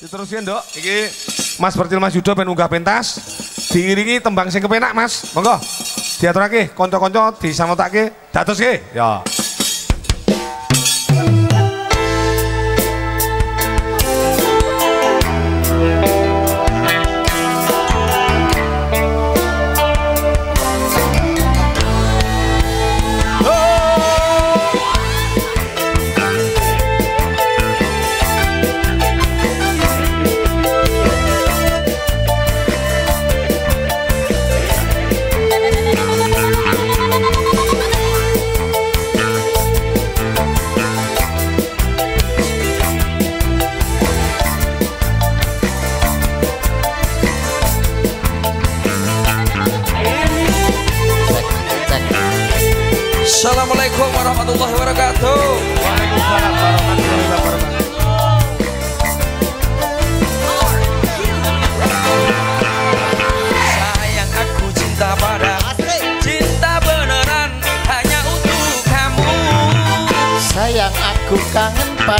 Diterusin dok, iki Mas Percil Mas Yudo ben unggah pentas diiringi tembang sing kepenak Mas. Monggo. Diaturake kanca-kanca disamutake datuske. Ya.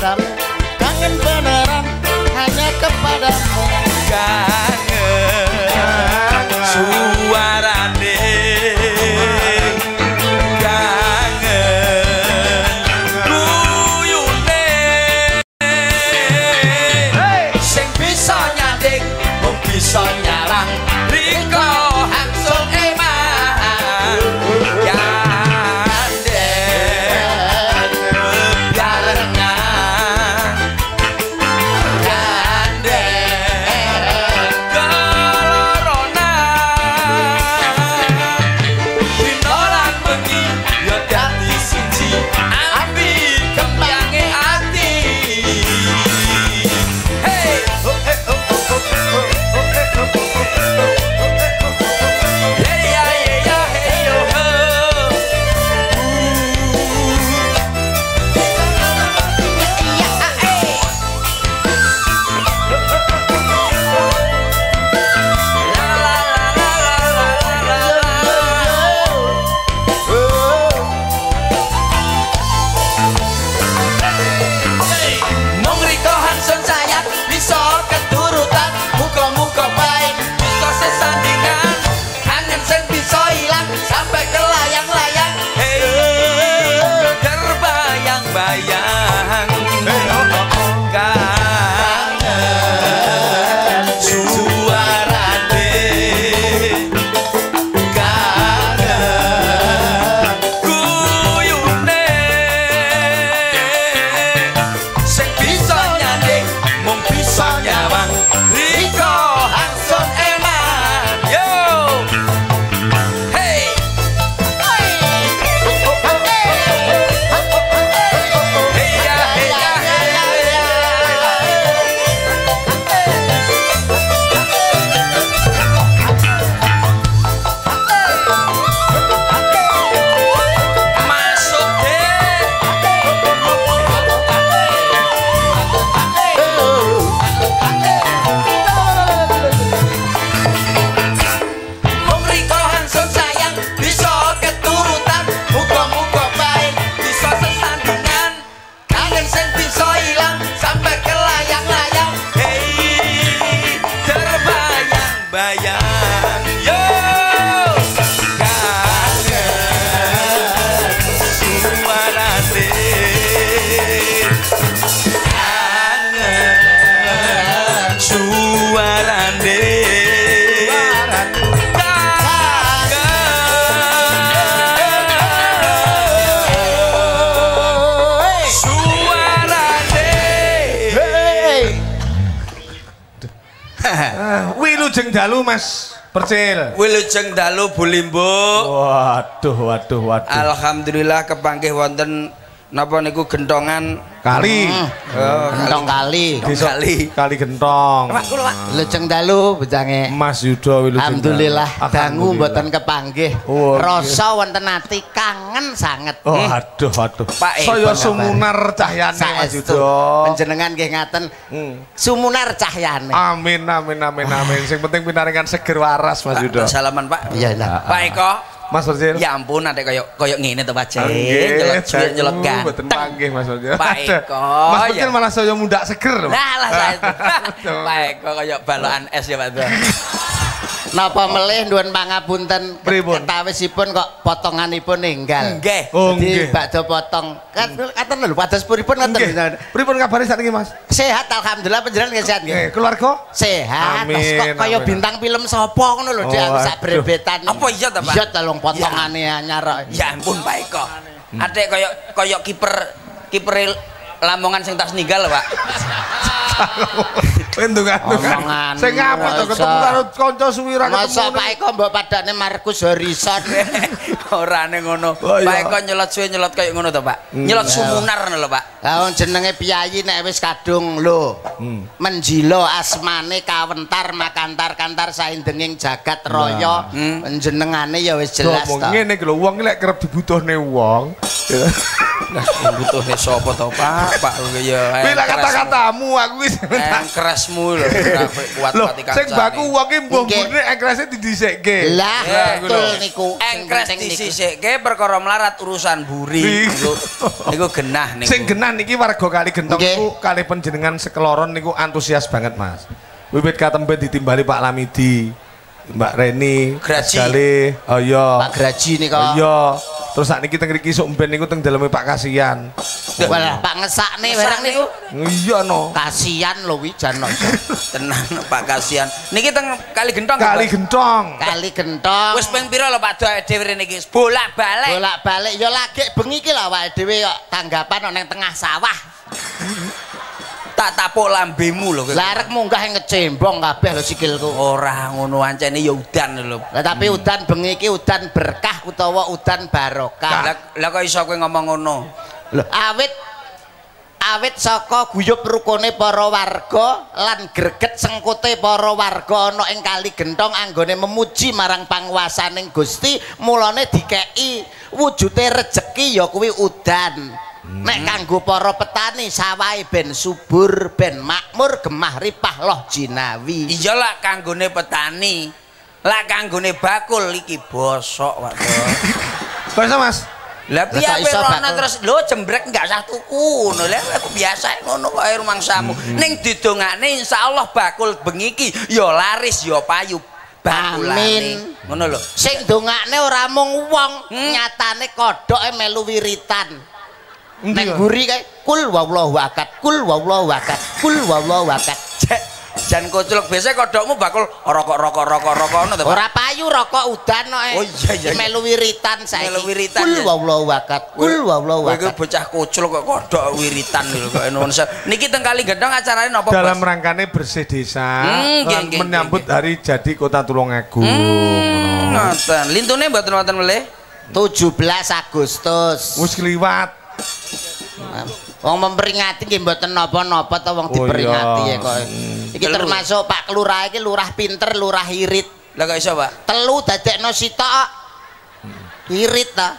da da da Wilujeng dalu Bulimbo. Waduh, waduh, waduh. Alhamdulillah kepanggih wonten napa niku gentongan Kali. oh, Gentong kali Desa- kali. Kali gentong. Lujeng dalu bejange Mas Yudo Wilujeng. Alhamdulillah dangu mboten kepanggih Oh, rasa wonten ati kangen sanget Oh, aduh, aduh. Pak E, Saya sumunar cahyane Mas Yudo. panjenengan nggih ngaten Hmm. sumunar cahyane Amin, amin, amin, amin. Sing penting pinaringan seger waras Mas Yudo. Salaman Pak. iya lah Pak Eko, Mas Persil. Ya ampun, ada koyo koyo ngene to Pak. Nggih, Nyelot suwi jago, nyelot Mboten panggih Mas Persil. Pak Eko, Mas ya. malah saya muda seger. Nah, lah saya itu. Aduh. Pak Eko koyo balokan es ya Pak. Napa melih nuwun pangapunten ketawisipun kok potonganipun ninggal. Nggih. Oh, nggih. bakdo potong. Katen lho pados puripun Nggih. ngoten. Pripun kabare saat ini Mas? Sehat alhamdulillah panjenengan nggih sehat nggih. Keluarga? Sehat. Amin, kok kaya bintang film sapa ngono lho dia sak brebetan. Apa iya ta, Pak? Iya ta lho potongane anyar. Ya ampun Pak Eko. Adek koyo koyo kiper kiper Lamongan sing tas ninggal Pak. Endungan. Omongan. Sing ngapa to ketemu karo kanca suwi ra ketemu. Masa Pak Eko mbok padane Markus Horizon. Ora ning ngono. Oh, Pak iya. Eko nyelot suwe nyelot koyo ngono to Pak. Nyelot sumunar ngono lho Pak. Lah jenenge piyayi nek wis kadung lho. Menjilo asmane kawentar makantar-kantar saindenging jagat raya. Jenengane ya wis jelas to. ngene iki lho wong lek kerep dibutuhne wong. Lah butuhne sapa to Pak? Pak ya. Bila kata-katamu aku wis Engkresmu lho, kuat Loh, pati sing baku wonge mbok Nggih. mbune ekrese didhisikke. Lah Ya, betul niku. Engkres disisikke perkara melarat urusan buri. Niku niku genah niku. Sing genan iki warga kali gentong niku kali panjenengan sekeloron niku antusias banget Mas. Wiwit katembe ditimbali Pak Lamidi, Mbak Reni, Graji. Gale, oh iya. Pak Graji nika. Oh iya. Terus saat niki teng mriki sok mben niku teng daleme Pak Kasian. Walah Pak ngesakne barang niku. Iya no. Kasian lho wi jan no. Tenan Pak kasihan. Niki teng kali gentong. Kali gentong. Kali gentong. Wis ping pira lho Pak Doa dhewe rene iki? Bolak-balik. bolak-balik ya lagi bengi iki lho awake dhewe kok tanggapan nang tengah sawah. Tak tapuk lambemu lho. kowe. Larek munggah ngecembong kabeh lho sikilku. Ora ngono ancene ya udan lho. Lah tapi udan bengi iki udan berkah utawa udan barokah. Lah lah kok iso kowe ngomong ngono? Lho, awit awit saka guyub rukune para warga lan greget sengkute para warga ana ing kali gentong anggone memuji marang panguwasaning Gusti mulane dikeki wujude rejeki ya kuwi udan nek kanggo para petani sawahe ben subur ben makmur gemah ripah loh jinawi Iya lah kanggone petani. Lah kanggone bakul iki bosok Pak iso Mas? Lah piye Pak. terus lho jembrek enggak usah tuku ngono. Lah aku biasa ngono kok ae rumangsamu. Ning didongane insyaallah bakul bengi iki ya laris ya payu. Amin. Ngono lho. sing dongakne ora mung wong Hmm. nyatane kodhoke melu wiritan Nek guri kae kul wallahu akad, kul wallahu akad, kul wallahu akad. Cek, Jan koculuk biasa kodokmu bakul rokok rokok rokok rokok ngono? Ora payu rokok udan kok. eh. Oh, iya, iya, iya. Melu wiritan saiki. Melu wiritan, Kul wallahu akad, kul wallahu Kowe akad. bocah kuculuk kok kodok wiritan lho kok sewu. Niki teng kali gendong acarane napa? Dalam rangkane bersih desa Hmm, lan menyambut hari jadi Kota Tulungagung. Hmm, ngoten. Lintune mboten wonten melih. 17 Agustus. Wis kliwat. Wong memperingati nggih mboten napa-napa to wong Oh, diperingati ya kok. Iki termasuk Pak Kelurah iki lurah pinter, lurah irit. Lah kok iso, Pak? Telu dadekno sitok. Irit ta.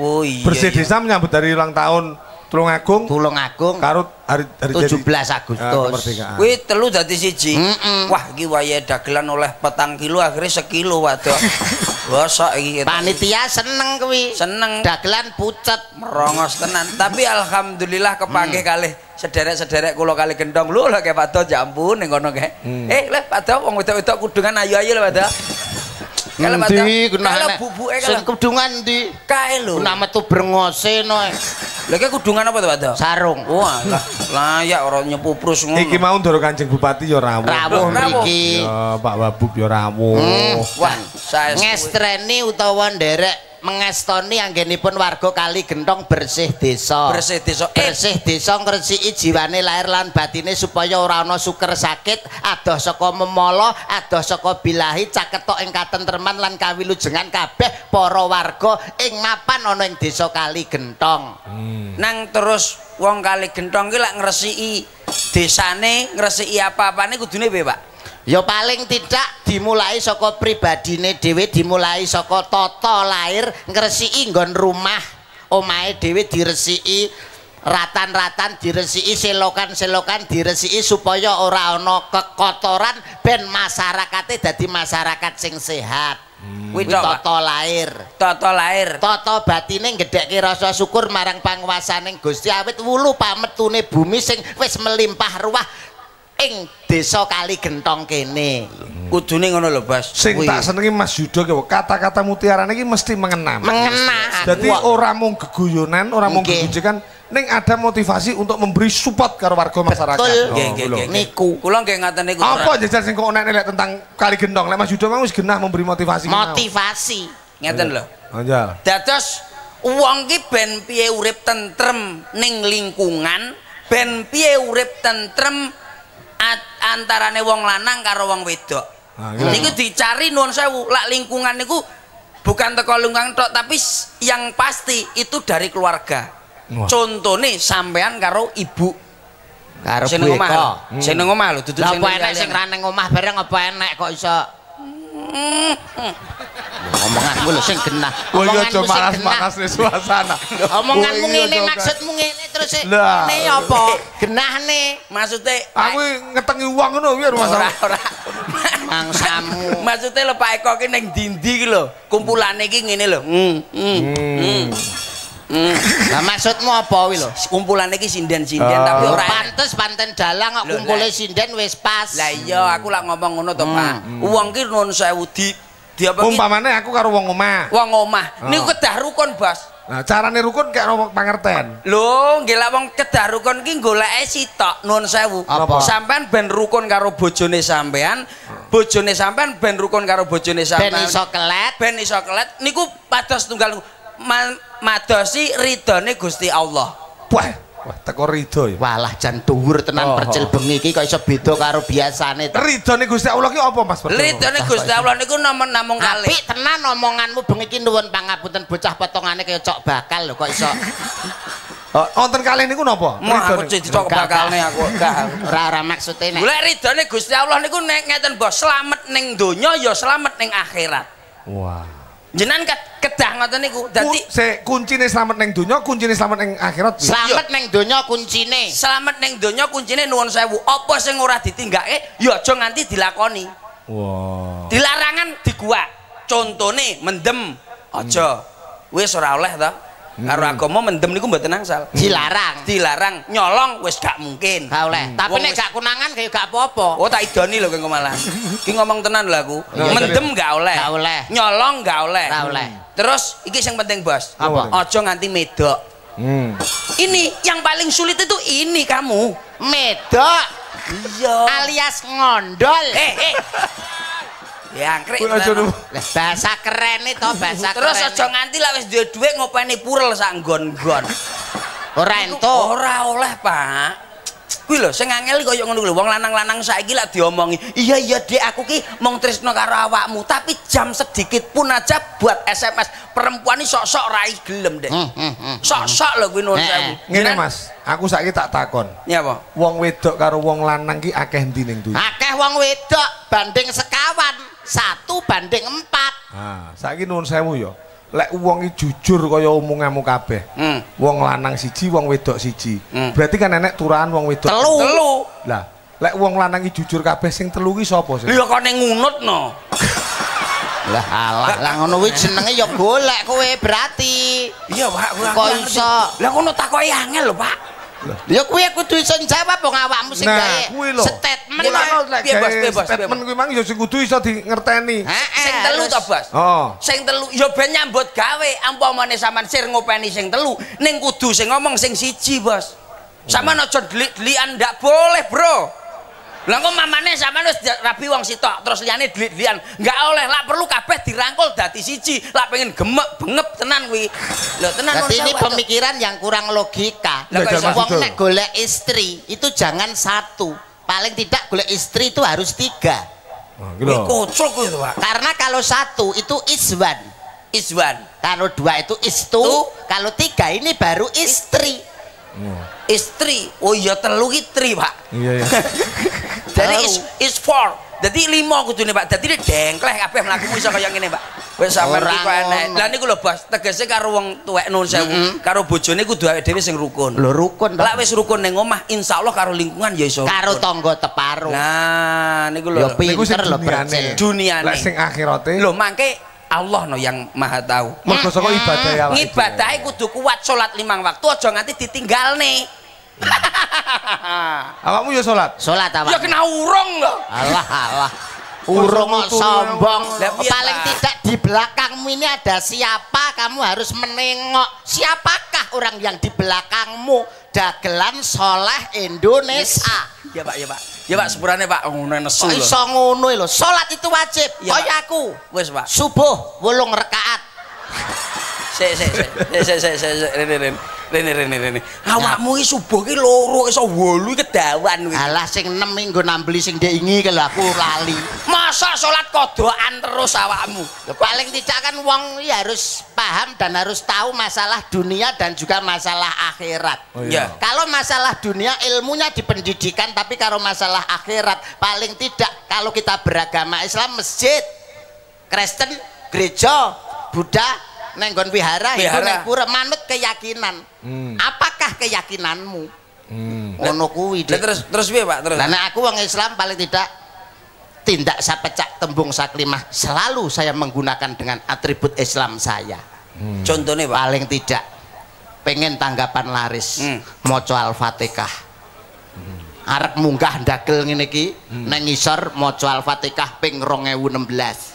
Oh iya. Bersih desa menyambut hari ulang tahun Tulungagung Tulung Agung karo hari hari jadi 17 Ah, Agustus. Kuwi telu dadi siji. Mm-mm. Wah, iki wayahe dagelan oleh petang kilo akhirnya sekilo waduh. Bosok iki. Panitia seneng kuwi. seneng Dagelan pucet. merongos tenan. Tapi alhamdulillah kepanggih kalih sederek-sederek kula kali gendong. Lho lho Pak Do ya ampun ning kono kae. Eh, leh Pak Do wong wedok-wedok kudungan ayu-ayu lho Pak Do. Kalau. Endi kena Kalau enek bubuke sing kalau kudungan ndi? kae lho. Kena metu brengose no. eh. Lha ki kudungan apa to Pak Do? Sarung. Wah, lah layak ora nyepuprus ngono. Iki mau ndoro Kanjeng Bupati ya rawuh. Rawuh mriki. Ya Pak Wabub ya rawuh. Hmm. Wah, saya Ngestreni utawa nderek mengestoni anggenipun warga kali gentong bersih desa. bersih desa. Eh, bersih desa ngresiki jiwane lahir lan batine supaya ora ana suker sakit adoh saka memala adoh saka bilahi caketok ing katentreman lan kawilujengan kabeh para warga ing mapan ana ing desa kali gentong nang terus wong kali gentong ki lak ngresiki desane, ngresiki apa-apane kudune piye, Pak? Ya paling tidak dimulai saka pribadine dhewe dimulai saka tata lahir ngresiki nggon rumah omahe dhewe diresiki ratan-ratan diresiki selokan-selokan diresiki supaya ora ana kekotoran ben masyarakate dadi masyarakat sing sehat Kuwi Kuwi tata lahir. Tata lahir. Tata batine gedhekke rasa syukur marang panguwasaning Gusti awit wulu pametune bumi sing wis melimpah ruah ing desa Kali Gentong kene. Kudune ngono lho, Bos. Sing tak senengi Mas Yudo ki kata-kata mutiara iki mesti mengena. Mengena. Jadi Wah. ora mung geguyonan, ora mung gegujekan, ning ada motivasi untuk memberi support karo warga masyarakat. Betul. Oh, Nggih, nggih. Niku. Kula nggih ngaten niku. Apa jajan sing kok nek elek tentang kali gendong? Lek Mas Yudo mang wis genah memberi motivasi. Motivasi. Ngeten lho. Anjal. Dados wong ki ben piye urip tentrem ning lingkungan, ben piye urip tentrem antarane wong lanang karo wong wedok. Ah. Niku dicari nuwun sewu, lak lingkungan niku bukan teko lingkungan tok tapi yang pasti itu dari keluarga. Wah. Contone sampean karo ibu Karo sing nang omah. Sing nang omah lho, dudu Lah sing apa nang enek sing ra ning omah bareng apa enek kok iso omonganmu lho sing genah. Omonganmu aja nih suasana. Omonganmu Wah, iya, ngene maksudmu ngene terus. Ne apa? Genah ne. Maksudnya Aku ngetengi uang ngono piye ora masalah. ora. Mangsamu. Maksudnya lho Pak Eko ki ning dindi ki lho, kumpulane ki ngene lho. Hmm, hmm, hmm. Hmm. Lah maksudmu apa wi lho? Kumpulane ki sinden-sinden Ah. tapi ora pantes panten dalang kok kumpule sinden wis pas. Lah iya, aku lak ngomong ngono to, Pak. Wong ki nuwun sewu di di apa ki? Umpamane aku karo wong omah. Wong omah. Oh. Niku kedah rukun, Bos. Nah, carane rukun kayak ro pangerten. Lho, nggih lak wong kedah rukun ki goleke sitok nuwun sewu. Apa? Sampean ben rukun karo bojone sampean, bojone sampean ben rukun karo bojone Ben sampean. iso kelet. ben iso kelet niku pados tunggal ma- madosi ridone Gusti Allah. Wah, wah teko rido ya. Walah jan dhuwur tenan Oh. percil bengi iki kok iso beda karo biasane to. Ridone Gusti Allah ki apa Mas? Ridone Gusti Allah niku namung namung kalih. Apik tenan omonganmu bengi iki nuwun pangapunten bocah potongane kaya cok bakal lho kok iso Oh, wonten kalih niku napa? Mau aku Enggak, bakalne aku enggak. ora ora maksude nek. Golek ridone Gusti Allah niku nek ngeten Bos, slamet ning donya ya slamet ning akhirat. Wah. Jenengan ket- kedah ngoten niku. Dadi Ku, se kuncine slamet ning donya, kuncine slamet ning akhirat. Slamet ning donya kuncine. slamet ning donya kuncine nuwun sewu. Apa sing ora ditinggake ya aja nganti dilakoni. Wah. dilarangan di gua contone mendem aja wis ora oleh to karo agama mendem niku mboten angsal. Dilarang. dilarang. Nyolong wis gak mungkin. Gak oleh. Tapi Wong nek gak kunangan kayak gak apa-apa. oh tak idoni lho kowe malah. Iki ngomong tenan lho aku. Mendem gak oleh. Gak oleh. nyolong gak oleh. Gak oleh. terus iki sing penting bos. Apa? aja nganti medok. Hmm. ini yang paling sulit itu ini kamu. Medok? Iya. Alias ngondol. eh eh ya nu. Lah bahasa keren itu bahasa Terus keren. aja nganti lah wis duwe dhuwit ngopeni purel sak nggon-nggon. Ora entuk. Ora oleh, Pak. Kuwi lho sing angel kaya ngono kuwi lho. Wong lanang-lanang saiki lak diomongi, "Iya iya Dek, aku ki mong tresno karo awakmu, tapi jam sedikit pun aja buat SMS perempuan ini sok-sok rai gelem, Dek." Hmm, hmm, hmm. Sok-sok lho kuwi nuwun sewu. Ngene Mas, aku saiki tak takon. Ya apa? Wong wedok karo wong lanang ki akeh ndi ning donya? Akeh wong wedok banding sekawan, satu banding empat. Ah, saiki nuwun sewu ya. Lek wong iki jujur kaya omonganmu kabeh. Hmm. Wong lanang siji, wong wedok siji. Hmm. Berarti kan enek turahan wong wedok. Telu. Telu. Lah, lek wong lanang iki jujur kabeh sing telu ki sapa sih? Lha kok ning ngunutno. Lah alah, lah ngono kuwi jenenge ya golek kowe berarti. Iya, Pak. Kok iso? Lah ngono takoki angel lho, Pak. Ya kuwi kudu iso jawab wong awakmu sing Nah, gawe kuwi lho. statement. Gimana? Ngono lek Piye, Statement kuwi mang ya sing kudu iso di ngerteni. Heeh, Sing telu to, Bos? Oh. sing telu ya ben nyambut gawe ampamane sampean sir ngopeni sing telu ning kudu sing ngomong sing siji bos sampean aja delik-delikan ndak boleh bro lah kok mamane sampean wis rabi wong sitok terus liyane delik-delikan nggak oleh lah perlu kabeh dirangkul dadi siji lah pengen gemek bengep tenan kuwi lho tenan Berarti ini pemikiran yang kurang logika. Lah? Wong nek golek istri itu jangan satu. Paling tidak golek istri itu harus tiga. Nah, iki kuwi kocok Pak Karena kalau satu itu iswan. Iswan Kalau dua itu istu. Tu. Kalau tiga ini baru istri. istri oh iya telu ki tri Pak Iya ya. Jadi is is four. Jadi lima kudune Pak. Jadi dengkleh kabeh mlakumu iso kaya ngene, Pak. Wis sampean Ora iki enek. Lah niku lho, Bos. Tegese karo wong tuwek nun sewu, karo bojone kudu awake dhewe sing rukun. Lho rukun. Lah wis rukun ning omah, insyaallah karo lingkungan ya iso. Karo tonggo teparu. Nah, niku lho. Ya, pi- Niku sing Pinter lho, duniane. Lek sing akhirate Lho mangke Allah no yang maha tahu. Mergo saka ibadah ya. awake Ngibadahe kudu kuat salat limang waktu aja nganti ditinggal nih. Awakmu ya salat. Salat apa? ya kena urung loh. Alah alah. Urung kok Turu- sombong. Piye, Paling tidak di belakangmu ini ada siapa? Kamu harus menengok. Siapakah orang yang di belakangmu? Dagelan soleh Indonesia. Ya Pak, ya Pak. Ya Pak sepurane Pak ngono nesu lho. iso ngono lho. Salat itu wajib. Kaya aku. Wis Pak. Subuh wolung rakaat. Sik sik sik. Sik sik sik sik rene rene. Rene rene. Awakmu iki subuh ki loro iso 8 kedawan kuwi. Alah sing 6 minggu nambeli sing diingi kalau aku lali. Masa salat kodokan terus awakmu? Ya, paling tidak kan wong ya harus paham dan harus tahu masalah dunia dan juga masalah akhirat. Oh, iya. Kalau masalah dunia ilmunya di pendidikan tapi kalau masalah akhirat paling tidak kalau kita beragama Islam masjid, Kristen, gereja, Buddha, nenggon wihara, itu neng pura manut keyakinan. Hmm. Apakah keyakinanmu? Hmm. Ngono kuwi Dik. terus terus piye Pak? Terus. Lah nek aku wong Islam paling tidak tindak sapecak tembung saklimah selalu saya menggunakan dengan atribut Islam saya. Contohnya Pak. Paling tidak pengen tanggapan laris Hmm. maca Al-Fatihah. Arep munggah ndagel ngene iki nang ngisor maca Al-Fatihah ping 2016.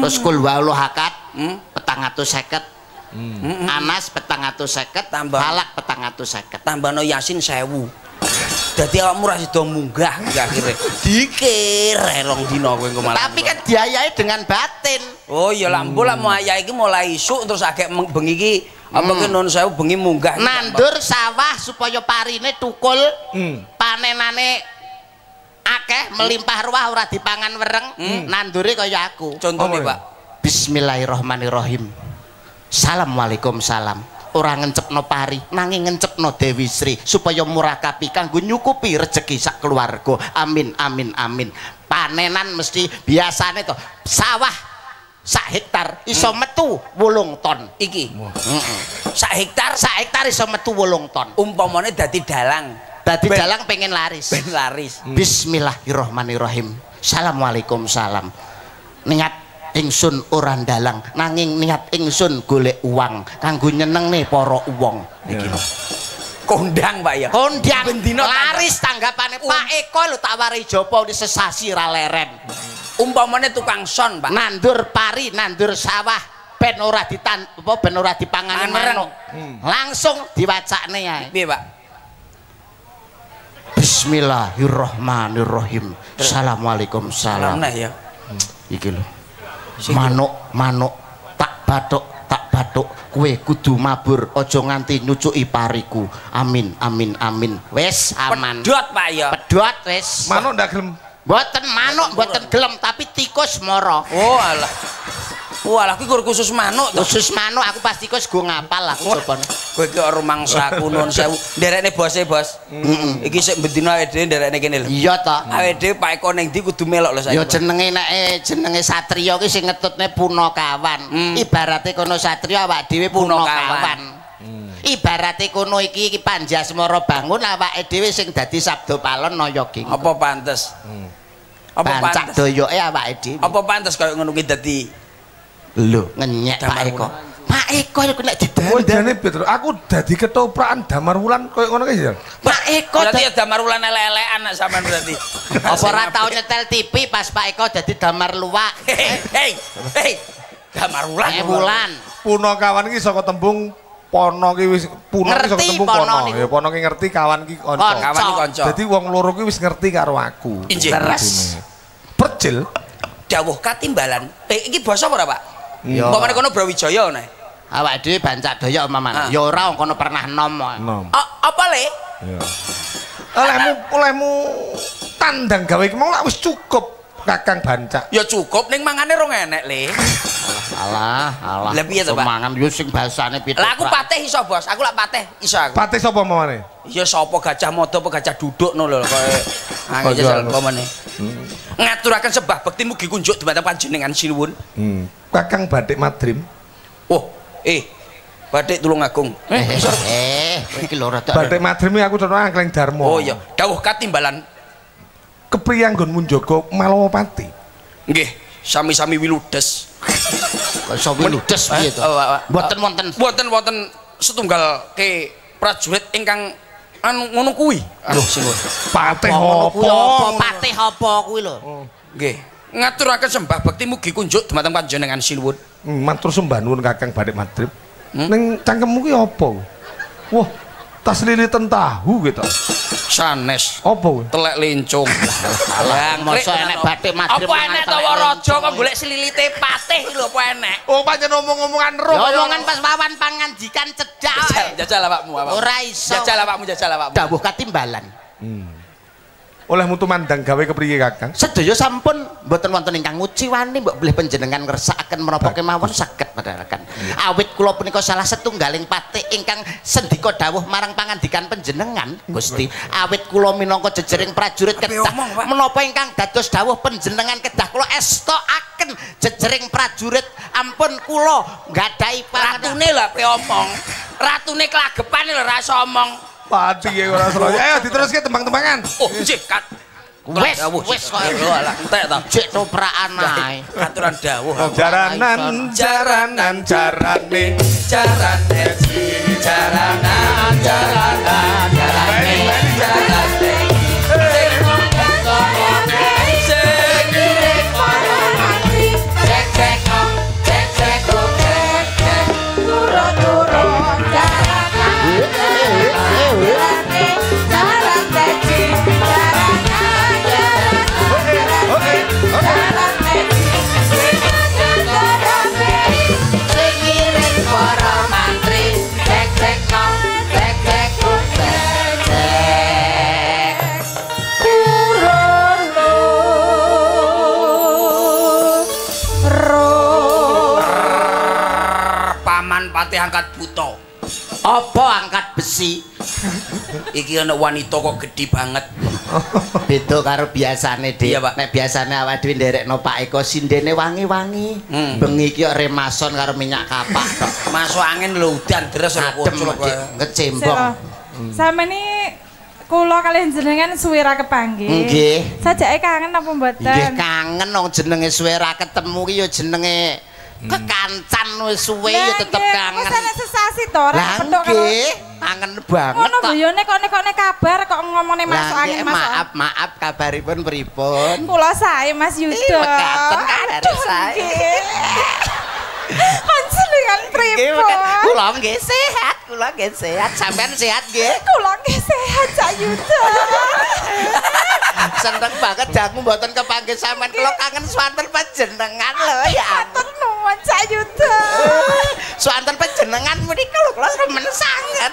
Terus kul walau hakat Hmm. petang atus seket Anas petang atus seket Tambah. Falak petang atus seket tambahno Yasin sewu. Dadi awakmu ra sida munggah iki akhire. Dikir rong dina kowe engko malah. Tapi kan diayai dengan batin. Oh iya lah, mbok lah mau ayah iki mulai isuk terus agak bengi iki apa ki nun sewu bengi munggah. Nandur sawah supaya parine tukul, Hmm. panenane akeh melimpah ruah ora dipangan wereng, nandure kaya aku. Contohnya Apa ya? Pak. Bismillahirrahmanirrahim. Assalamualaikum salam. Ora ngencepno pari, nanging ngencepno Dewi Sri supaya murakapi kanggo nyukupi rezeki sak keluarga. Amin amin amin. Panenan mesti biasane to sawah sak hektar iso metu 8 ton. Iki sak hektar Sak hektar iso metu 8 ton. umpamane dadi dalang Dadi Ben- dalang pengen laris. ben laris. Bismillahirrahmanirrahim. Assalamualaikum salam. Niat ingsun ora dalang, nanging niat ingsun golek uang kanggo nyenengne para wong. Iki lho. Kondang Pak ya. Kondang Bendino laris tanggapane Pak Eko lho tak warai jopo di sesasi ra leren. Umpamane tukang son Pak. Nandur pari, nandur sawah ben ora ditan apa ben ora mereng. manuk. Langsung diwacakne ae. Piye Pak? Bismillahirrahmanirrahim. Assalamualaikum salam. Salam ya. iki lho manuk manuk. Tak bathuk tak bathuk. Kue kudu mabur aja nganti nyucuki pariku. Amin amin amin. Wis aman. Pedot Pak ya. pedot wis Manuk ndak gelem. Mboten manuk mboten gelem tapi tikus moro. Oh alah. Oh alah kuwi kur khusus manuk khusus manuk aku pasti tikus go ngapal aku coba Kowe iki ora mangsaku nun sewu. Nderekne bose, Bos. Iki sik bendina awake dhewe nderekne kene lho. iya to Awake dhewe Pak Eko ning ndi kudu melok lho saiki. Ya jenenge nek eh, jenenge satriya ki sing ngetutne punakawan. Hmm. Ibarate kono satriya awak dhewe Punakawan. Ibarate kono iki iki Panjasmara bangun awake dhewe sing dadi sabda palon naya king. Apa pantes? Apa Bancak pantes? doyoke awake dhewe. Apa pantes kaya ngono ki dadi Lho ngenyek Pak Eko. Wulan. Pak Eko iku nek Kowe didandan. jane Petro, aku dadi ketoprakan damar wulan koyo ngono ki ya. Pak Eko berarti ya damar wulan elek-elekan nak sampean berarti. apa ora tau nyetel TV pas Pak Eko dadi damar luwak. Hei, hei, hei. Damar wulan. Eh bulan. Punakawan ki saka tembung pono ki wis puno ki saka tembung pono. Ya pono ki ngerti kawan ki kanca. Kawan iki kanca. Dadi wong loro ki wis ngerti karo aku. Leres. Percil dawuh katimbalan. Eh iki basa apa ora, Pak? Umpamane kono Brawijaya ngono. Awake dhewe bancak doyok Ah. umpamane. Ya ora wong kono pernah nom. apa le? Ya. Olehmu olehmu tandang gawe ki mau lak wis cukup Kakang Bancak. Ya cukup ning mangane rong enek le. Alah, alah. Lah piye to, Pak? Mangan yo sing basane pitu. Lah aku patih iso, Bos. Aku lak patih iso aku. Patih sapa mamane? Ya sapa gajah modo apa gajah duduk no lho Aja, jajal anu. pamane. Ngaturaken sebah bekti mugi kunjuk dumateng panjenengan sinuwun. Hmm. Kakang Batik Madrim. Oh, eh. Badik tulung agung. Eh, eh, iki lho rada. Batik Madrim iki aku contoh Angkleng Darmo. Oh iya, dawuh katimbalan. Kepriye nggonmu njaga Malawapati? Nggih. sami-sami wiludes. Kok iso wiludes piye to? Eh, oh, oh, oh. Mboten wonten Mboten wonten setunggal ke prajurit ingkang anu ngono kuwi. Aduh sing Patih ngono kuwi apa? Patih apa kuwi lho? Nggih. Ngaturaken sembah bakti mugi kunjuk dumateng panjenengan sinuwun. Hmm, Matur sembah nuwun Kakang badhe madrib. Hmm? Ning cangkemmu ki apa? Wah, tas lilitan tahu gitu. Sanes. Apa kuwi? telek lincung. Lah, masa enek batik madrib Apa enek to raja lincung. kok golek sililite patih lho apa enek? Oh, pancen omong-omongan roh. Ya omongan pas wawan pangandikan cedak Jajal, awakmu, awakmu. Ora iso. Jajal awakmu, jajal awakmu. Dawuh katimbalan. Oleh mutu mandang gawe kepriye Kakang? Sedaya sampun mboten wonten ingkang nguciwani mbok bilih panjenengan ngersakaken menapa kemawon saged padahalaken. Awit kula punika salah setunggaling patih ingkang sendika dawuh marang pangandikan panjenengan Gusti. Awit kula minangka jejering prajurit kedah menapa ingkang dados dawuh panjenengan kedah kula estokaken jejering prajurit ampun kula nggadahi Ratune lho ape omong. Ratune kelagepan lho ra omong. Pati ya ora seroyo. Ayo diteruske tembang-tembangan. Oh, jih kat. Wes, wes, kok. Lho, alah, entek ta. Jek toprakan ae. Aturan dawuh. Jaranan, jaranan, jarane. Jarane, jaranan, jaranan, jarane, jarane. Angkat buto. Apa angkat besi? Iki ana wanita kok gedhi banget. Beda karo biasane, Dik. Iya, Pak. Nek biasane awake dhewe nderekno Pak Eko sindene wangi-wangi. Hmm. Bengi iki kok remason karo minyak kapak tok. Masuk angin lho udan deres ora Adem kucul ngecembong. Sira. Sama ini kula kalian jenengan suwira kepanggih. Nggih. Sajake kangen apa mboten? Nggih kangen wong jenenge suwe ra ketemu ki ya jenenge kekancan wis suwe ya tetep kangen. Wis ana sesasi to, ora karo kangen banget ngono kok. guyone kok nekone kabar kok ngomongne masuk angin masuk. maaf maaf kabaripun pripun? Kula sae Mas Ih, Yuda. mekaten kabar sae. Panjenengan pripun? kula nggih sehat, kula nggih sehat. Sampean sehat nggih? Kula nggih sehat Cak Yuda. Seneng banget jamu mboten kepanggih sampean kula kangen swanten panjenengan lho ya. Matur nuwun Cak Yuda. Swanten panjenengan menika lho kula remen sanget.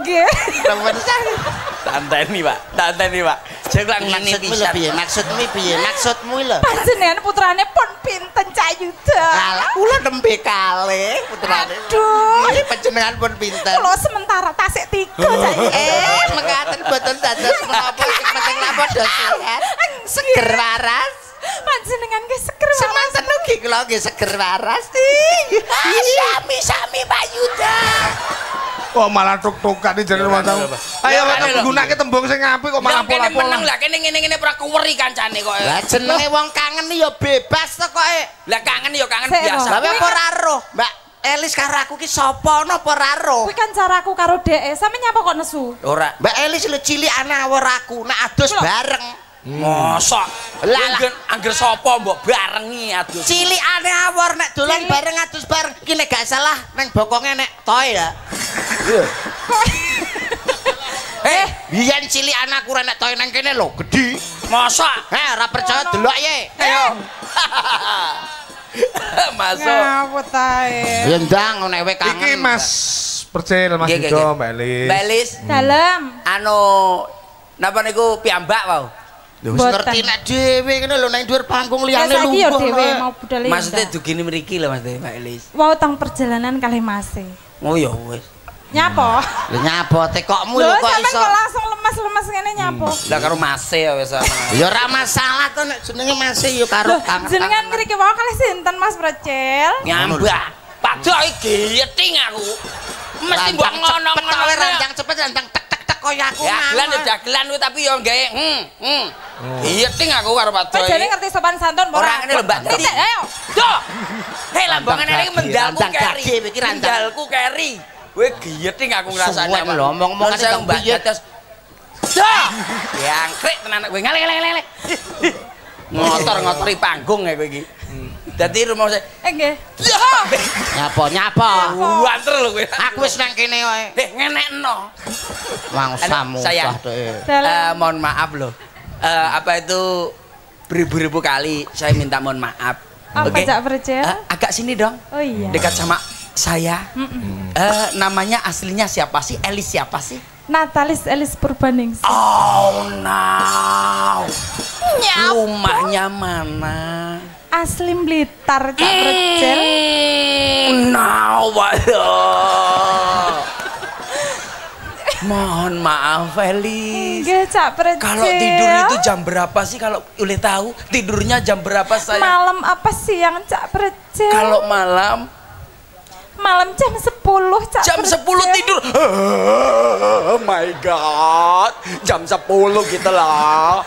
Nggih. Remen sanget. Tanteni, Pak. Tanteni, Pak. Jek lak ngene Maksudmu lho piye? Maksudmu piye? Maksudmu lho. Panjenengan putrane pun pinten Cak Yuda. Alah kula nembe kalih putrane. Aduh. Iki panjenengan pun pinter. Kula sementara tasik tiga Cak Yuda. Eh, mekaten boten dados menapa sing penting napa padha sehat. Seger waras. Panjenengan nggih seger waras. Semanten ugi kula nggih seger waras. Ih, Sami-sami Pak Yuda. Kok malah tuk-tukan iki jenenge wong Ayo kita gunake tembung sing apik kok malah meneng pola-pola. lah kene ngene-ngene ora kuweri kancane kok. Lah jenenge wong kangen ya bebas to kok. eh. Lah kangen ya kangen biasa. Lah apa ora roh, Mbak Elis karo aku ki sapa napa ora roh? Kuwi kan caraku karo dhek. Sampe nyapa kok nesu? Ora. Mbak Elis lho cilik ana awor aku, nek adus bareng. Mosok. Lah. Angger angger sapa mbok barengi adus. Cilik ane awor nek dolan bareng adus bareng. Ki nek gak salah neng bokonge nek toy ya. Eh, biyen cilik anakku rek nek toy nang kene lho, gedhi. Mosok. Eh, ora percaya delok ye. Ayo. Masuk. Ngawut ae. Ya ndang nek we kangen. Iki Mas Percil, Mas nggih. Mbak Elis. Mbak Elis, Dalem. anu napa niku piyambak wau? Lho wis ngerti nek dhewe ngene lho nang dhuwur panggung Ya liyane saiki ya lungguh. dhewe lho. mau budal Maksudnya dugine mriki lho Mas Mbak Elis. Wau teng perjalanan kalih Mase. Oh ya wis. Nyapa? Lho nyabote kokmu Lho lho kok iso. kok langsung lemes-lemes ngene nyapa? Lah karo Mase ya wis ana. Ya ora masalah to nek jenenge masih ya karo Loh, jenengan ngriki wau kalih sinten Mas Precil? Nyambak. Padha iki yeting aku. Mesti mbok ngono-ngono. ngono rancang cepet rancang tek tek tek kaya aku. Ya mang. dagelan kuwi tapi yo gawe hmm hmm. Iya ting aku karo Pak Doy. jane ngerti sopan santun apa Orang ini lho, Mbak. Ayo. Yo. Hei lambangane iki mendalku randang keri. Mendalku keri. Kowe giyeting aku ngrasane. Suwek lho, omong-omong saya Kang Mbak Biyet. dados. Yo. Yangkrik tenan kowe ngale ngale ngale. Ngotor-ngotori panggung ya kowe iki. Dadi rumah saya. Eh nggih. Nyapa nyapa. Wanter lho kowe. Aku wis nang kene wae. Eh ngenekno. Mangsamu sayang. Eh, mohon maaf loh. Eh, apa itu beribu-ribu kali saya minta mohon maaf. Apa Oke? Cak Perce? Eh, agak sini dong. Oh iya. Dekat sama saya. Eh, namanya aslinya siapa sih? Elis siapa sih? Natalis Elis Purbaningsi. Oh no. Rumahnya mana? Asli Blitar Cak Perce. No, waduh. Mohon maaf, Elis. Nggih Cak. Kalau tidur itu jam berapa sih? Kalau boleh tahu tidurnya jam berapa saya? malam apa siang Cak Perce? Kalau malam malam jam 10 Cak jam Perce. 10 tidur. Oh my god. Jam 10 gitu lah.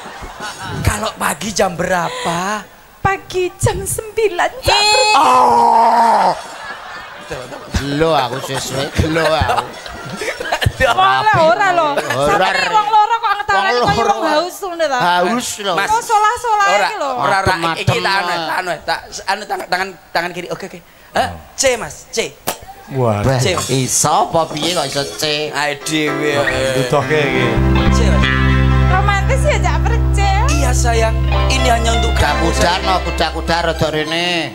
Kalau pagi jam berapa? Pagi jam 9 Cak. Oh. Gelo aku sesuai gelo aku. Ora lho. Ora, Sampe Ri. wong loro kok ngetawani Wong koyo wong haus ngono ta. Haus lho. Mas. Solah-solah Ora, iki lho. ora, ora. Iki tak anu, tak anu, tak anu tangan tangan tangan kiri. Oke, oke. Eh, C Mas, C. Bah, Cek. Iso apa piye kok iso C? Ae dhewe. Dudoke iki. C Mas. Romantis ya Cak Perce. Iya sayang, ini hanya untuk kamu. Kuda no kuda-kuda rada rene.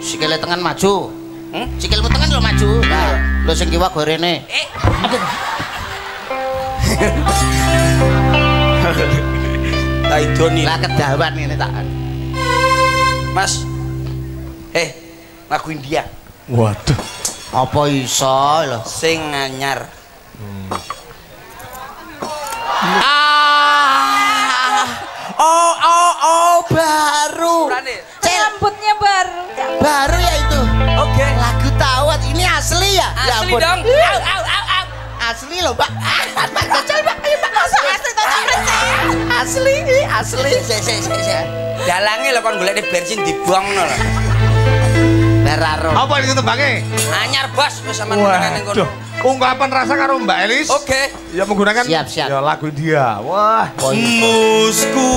Sikile tengen maju. Hmm? Sikilmu tengen lho maju. Nah, lho sing kiwa go rene. Eh, tak idoni. Lah kedawan ngene tak. Mas. Lagu India Waduh. Apa iso lho? sing anyar. Ah. Oh oh oh baru. Rambutnya baru. Baru ya itu. Oke. Lagu tawat ini asli ya? Ya Asli ampun. dong. Au au au au. Asli loh, Pak. Ah, Pak Jajal, Pak. Ayo, Pak. Masa asli? Asli, asli. Se se se. Dalange lho kon golek bensin dibuangno lho. Apa itu tembange? Anyar bos sama sampean nang. Ungkapan rasa karo Mbak Elis. Oke. Okay. Ya menggunakan siap, siap. ya lagu dia. Wah, muskurane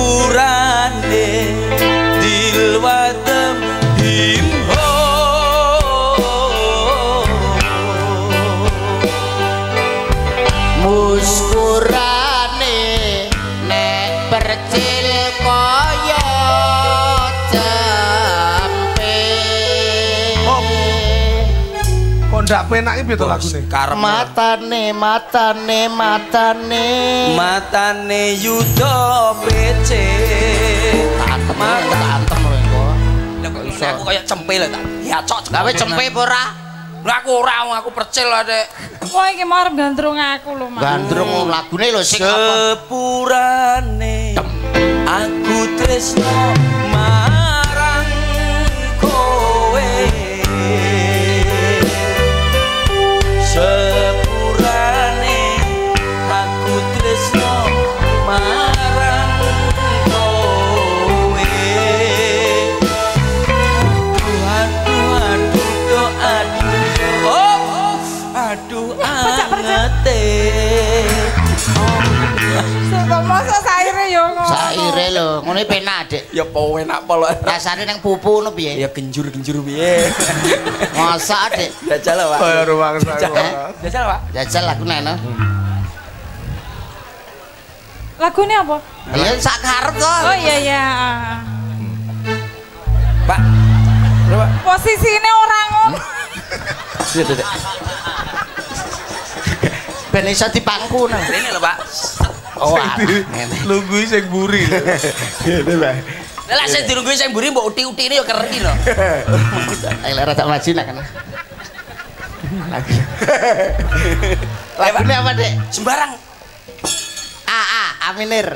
dilwatem himho. Muskura. Kok ndak penak iki piye to lagune? karep. Matane matane matane. Matane yudo bece antem Mata- antem lho engko Lah kok ngene aku kaya cempe lho tak? Ya cok gawe cempe apa ora? Lah aku ora aku percil lah dek. Wah iki mau arep gandrung aku lho, Mas. gandrung lagune lho sing apa? Sepurane. Aku tresno ngene penak Dik ya apa enak apa lho rasane nang pupu ngono piye ya genjur genjur piye masa Dik jajal lah pak Kaya rumah saya. Eh? jajal pak jajal lagune no Lagune apa? ya sak karep to Oh iya iya. pak Berapa? Posisine ora ngono. Iya, iya. ben iso dipangku no Ini lho pak oh Lungguh sing buri. Ngene, Pak. Lah saya dirungguin saya mburi mbok uti-uti ini ya keri lho. Ayo rada maju nak kan. Lagune apa Dik sembarang. A A Aminir.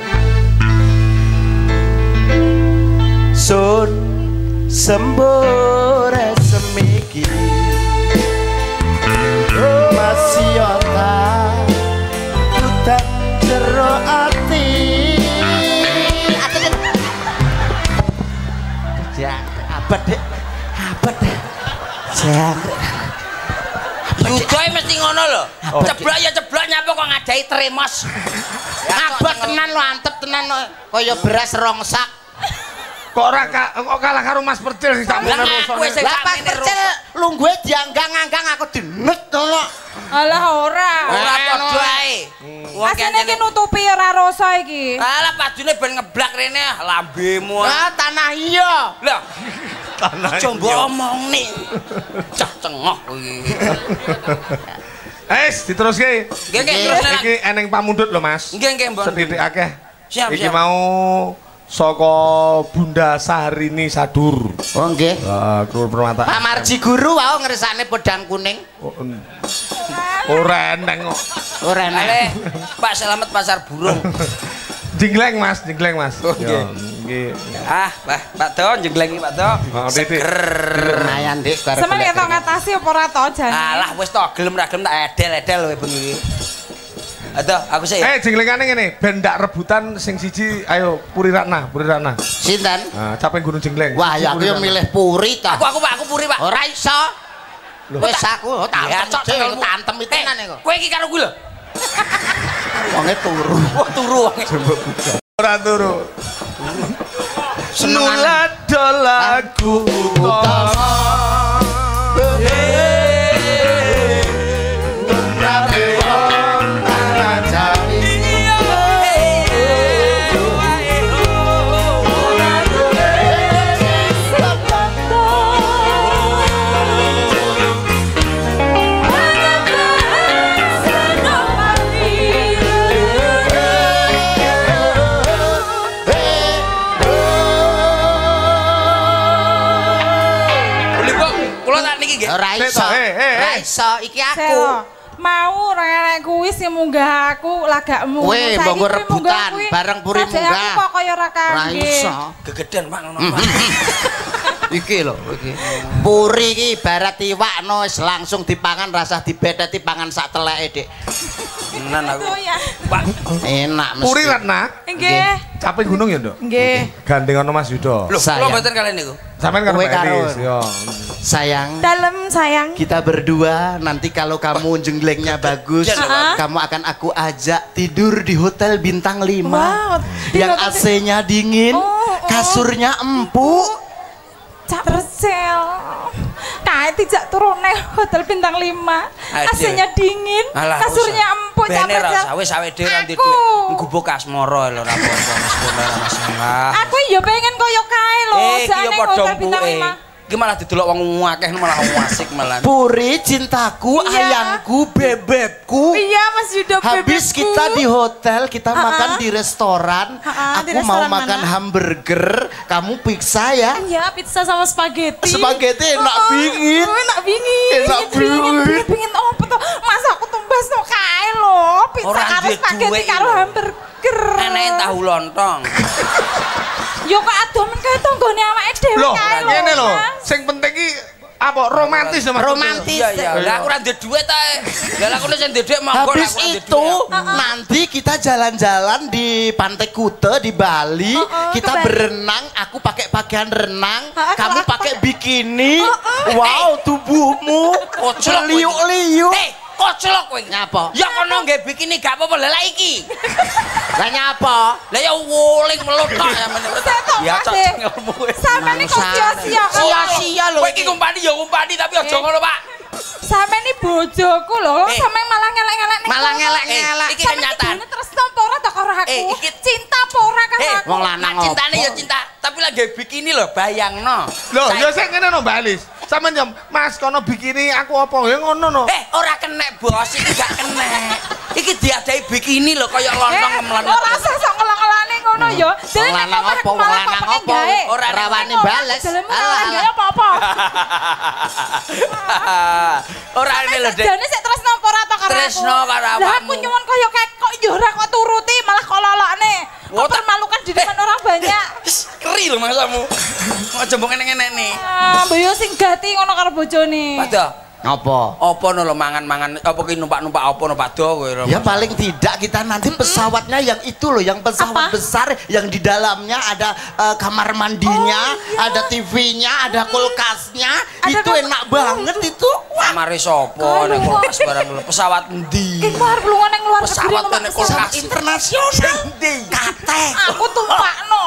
Sun sembore semiki. Masih ota abet dek. Dek. Jangkrik Yudoe mesti ngono lho. Ceblok ya ceblok nyapa kok ngadahi tremos. abet tenan lo antep tenan lo kaya beras rongsak Kok ora kok kalah karo Mas Percil sing aku wis rusone. lah pas percil lungguhe dianggang-anggang aku dinet ngono Alah ora. Ora Eh, padha ae. Wong Asine iki nutupi ora rasa iki. Alah padune ben ngeblak rene ah, lambemu. ah tanah iya Lah, Tanah coba iya. omong nih. Cah cengok iki. Eh, diteruske. Nggih nggih terus. Iki eneng pamundhut lho, Mas. Nggih nggih mbon. Akeh. Siap, Iki siap. mau saka Bunda Saharini Sadur. oh nggih Ah, Krul Permata. Pak Marji guru wau ngersane pedang kuning Oh, Ora eneng kok. ora Ale, Pak Selamat Pasar Burung. Jinggleng Mas, jinggleng Mas. Oh, nggih. nggih. Ah, Pak, Pak Do jengleng Pak Do. Oh, lumayan dik golek ketok ngatasi apa ora to jane? Alah wis to gelem ra gelem tak edel-edel kowe bengi iki. Aduh, aku sih. Eh, jinglengane ngene, ben ndak rebutan sing siji, ayo Puri Ratna, Puri Ratna. sinten Nah, capek Gunung Jengleng. wah ya aku yo milih puri ta Aku aku Pak, aku puri Pak. ora iso wis aku oh, tak Ya, cocok tantem Eh, itenan iku Kowe iki karo kuwi lho. wonge turu Wah, turu wonge. Ora turu. Nulado lagu utama. Ora iso Eh, eh, eh. ora iso iki aku Selo. Mau ora enek kuwi sing munggah aku lagakmu. Mbok kuwi rebutan, munggah kuwi, bareng puri munggah. Aku kok kaya ora ora kangge. iso Gegeden Pak ngono iki lho iki puri iki ibarat iwak no wis langsung dipangan rasah dibedeti pangan sak teleke dik Tenan aku. Oh ya. Pak, enak mesti Puri Ratna, Nggih. capek gunung ya, Nduk? Nggih. Gandeng ono Mas Yudo. lho Sayang. kula mboten kalian niku. Sampeyan karo Elis, yo. sayang Dalem sayang. kita berdua nanti kalau kamu jenglengnya bagus kamu akan aku ajak tidur di hotel bintang 5 Wow, di yang AC-nya dingin Oh, oh. kasurnya empuk Cak Persel. kae tidak turun nih hotel bintang 5 AC-nya dingin, Alah, kasurnya empuk capek ya. Sawe sawe dhewe ra ndek gubuk asmara lho ra apa-apa mas Aku ya pengen koyo kae lho, eh, jane hotel bintang 5. Iki malah didelok wong akeh malah wong asik malah. Puri cintaku Iya. ayangku bebekku Iya Mas Yudo Habis bebekku. kita di hotel, kita Ha-ha. makan di restoran. Ha-ha, di Aku mau restoran makan mana? hamburger, kamu pizza ya. Iya, pizza sama spaghetti. Spaghetti enak Oh, bingit. oh, enak bingit. Enak bingit. bingit. Bingit oh, apa tuh? Masa aku tumbas no kae lho. Pizza karo spaghetti karo hamburger. Enake tahu lontong. Yo kok adomen kae tanggane awake dhewe Loh, ngene lho. Sing penting ki apa romantis ya Mas. Romantis. Iya iya. Lah aku ora ndek dhuwit ta. Lah aku nek ndek dhuwit monggo Habis itu nanti kita jalan-jalan di Pantai Kute di Bali. Oh, oh, kita berenang, aku pakai pakaian renang, kamu pakai bikini. Oh, oh. Wow, tubuhmu Koclok kowe. liuk-liuk. Eh, koclok kowe. Nyapa? Ya kono nggih bikini gak apa-apa lah lah iki. Lah nyapa? Lah ya wuling melotok ya menurut. Tau, Ya cocok eh. ngelmu kowe. Sampe ini kok sia-sia kan? Sia-sia lho Kowe iki. ngumpani ya ngumpani tapi aja ngono, Pak. Sampe ini bojoku lho, Eh. sampe malah ngelek-ngelek ning Malah ngelek-ngelek. Eh, iki kenyataan. iki terus nampa ora ta karo aku? Eh, iki- Cinta apa ora karo Eh, aku? wong lanang Nah, cintane ya cinta, tapi lagi bikini lho, bayangno. Loh, Saya- ya sing ngene no Mbak Elis. Sampeyan jam, Mas kono bikini aku apa? Ya ngono no. Eh, ora kenek, Bos. Iki gak kenek. Iki diadai bikini lho kaya Eh, lontong melenet. ora usah sok ngelak-ngelane ngono ya. Jadi lanang nek apa, wong lanang kok apa? Ora Rawani bales. Gawe apa-apa. Ora ini lho, Dek. Jane sik tresno apa ora karo? Tresno karo Lah aku nyuwun kaya kayak kok yo ora kok turuti malah kok lolokne. Kok permalukan di depan orang banyak. Keri lho mangsamu. Aja mbok ngene-ngene nih. Ah, Mbak yo sing gati ngono karo bojone. Padha. Apa? Apa no lo mangan-mangan apa ki numpak-numpak apa numpak do kowe. Rom? Ya paling tidak kita nanti pesawatnya yang itu loh, yang pesawat Apa? besar yang di dalamnya ada eh, kamar mandinya, ada TV-nya, ada kulkasnya. Ada itu enak banget itu. Wah, Kamare sapa nek kulkas barang. Pesawat endi? Ki keluar pelungan yang luar negeri Pesawat numpak nek pesawat. kulkas. internasional. Katek. Aku tumpakno.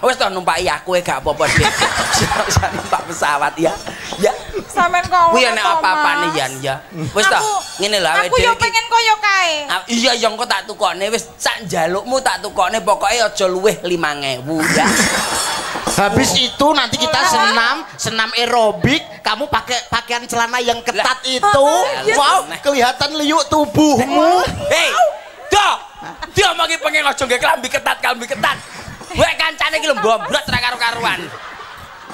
Wis to numpaki aku e gak apa-apa, Dik. Bisa numpak pesawat ya. Ya. Sampeyan kok. Kuwi nek apa-apane Yan ya. Wis to, ngene lho awake Aku yo pengen koyo kae. Ah, iya yang kok tak tukokne wis sak njalukmu tak tukokne pokoke aja luwih 5000 ya. Habis itu nanti kita senam, senam aerobik, kamu pakai pakaian celana yang ketat itu. iya. Wow, kelihatan liuk tubuhmu. Hei, do. Dia mau pengen aja nggih klambi ketat, klambi ketat. Wek kancane iki lho mbobrat ra karo-karuan.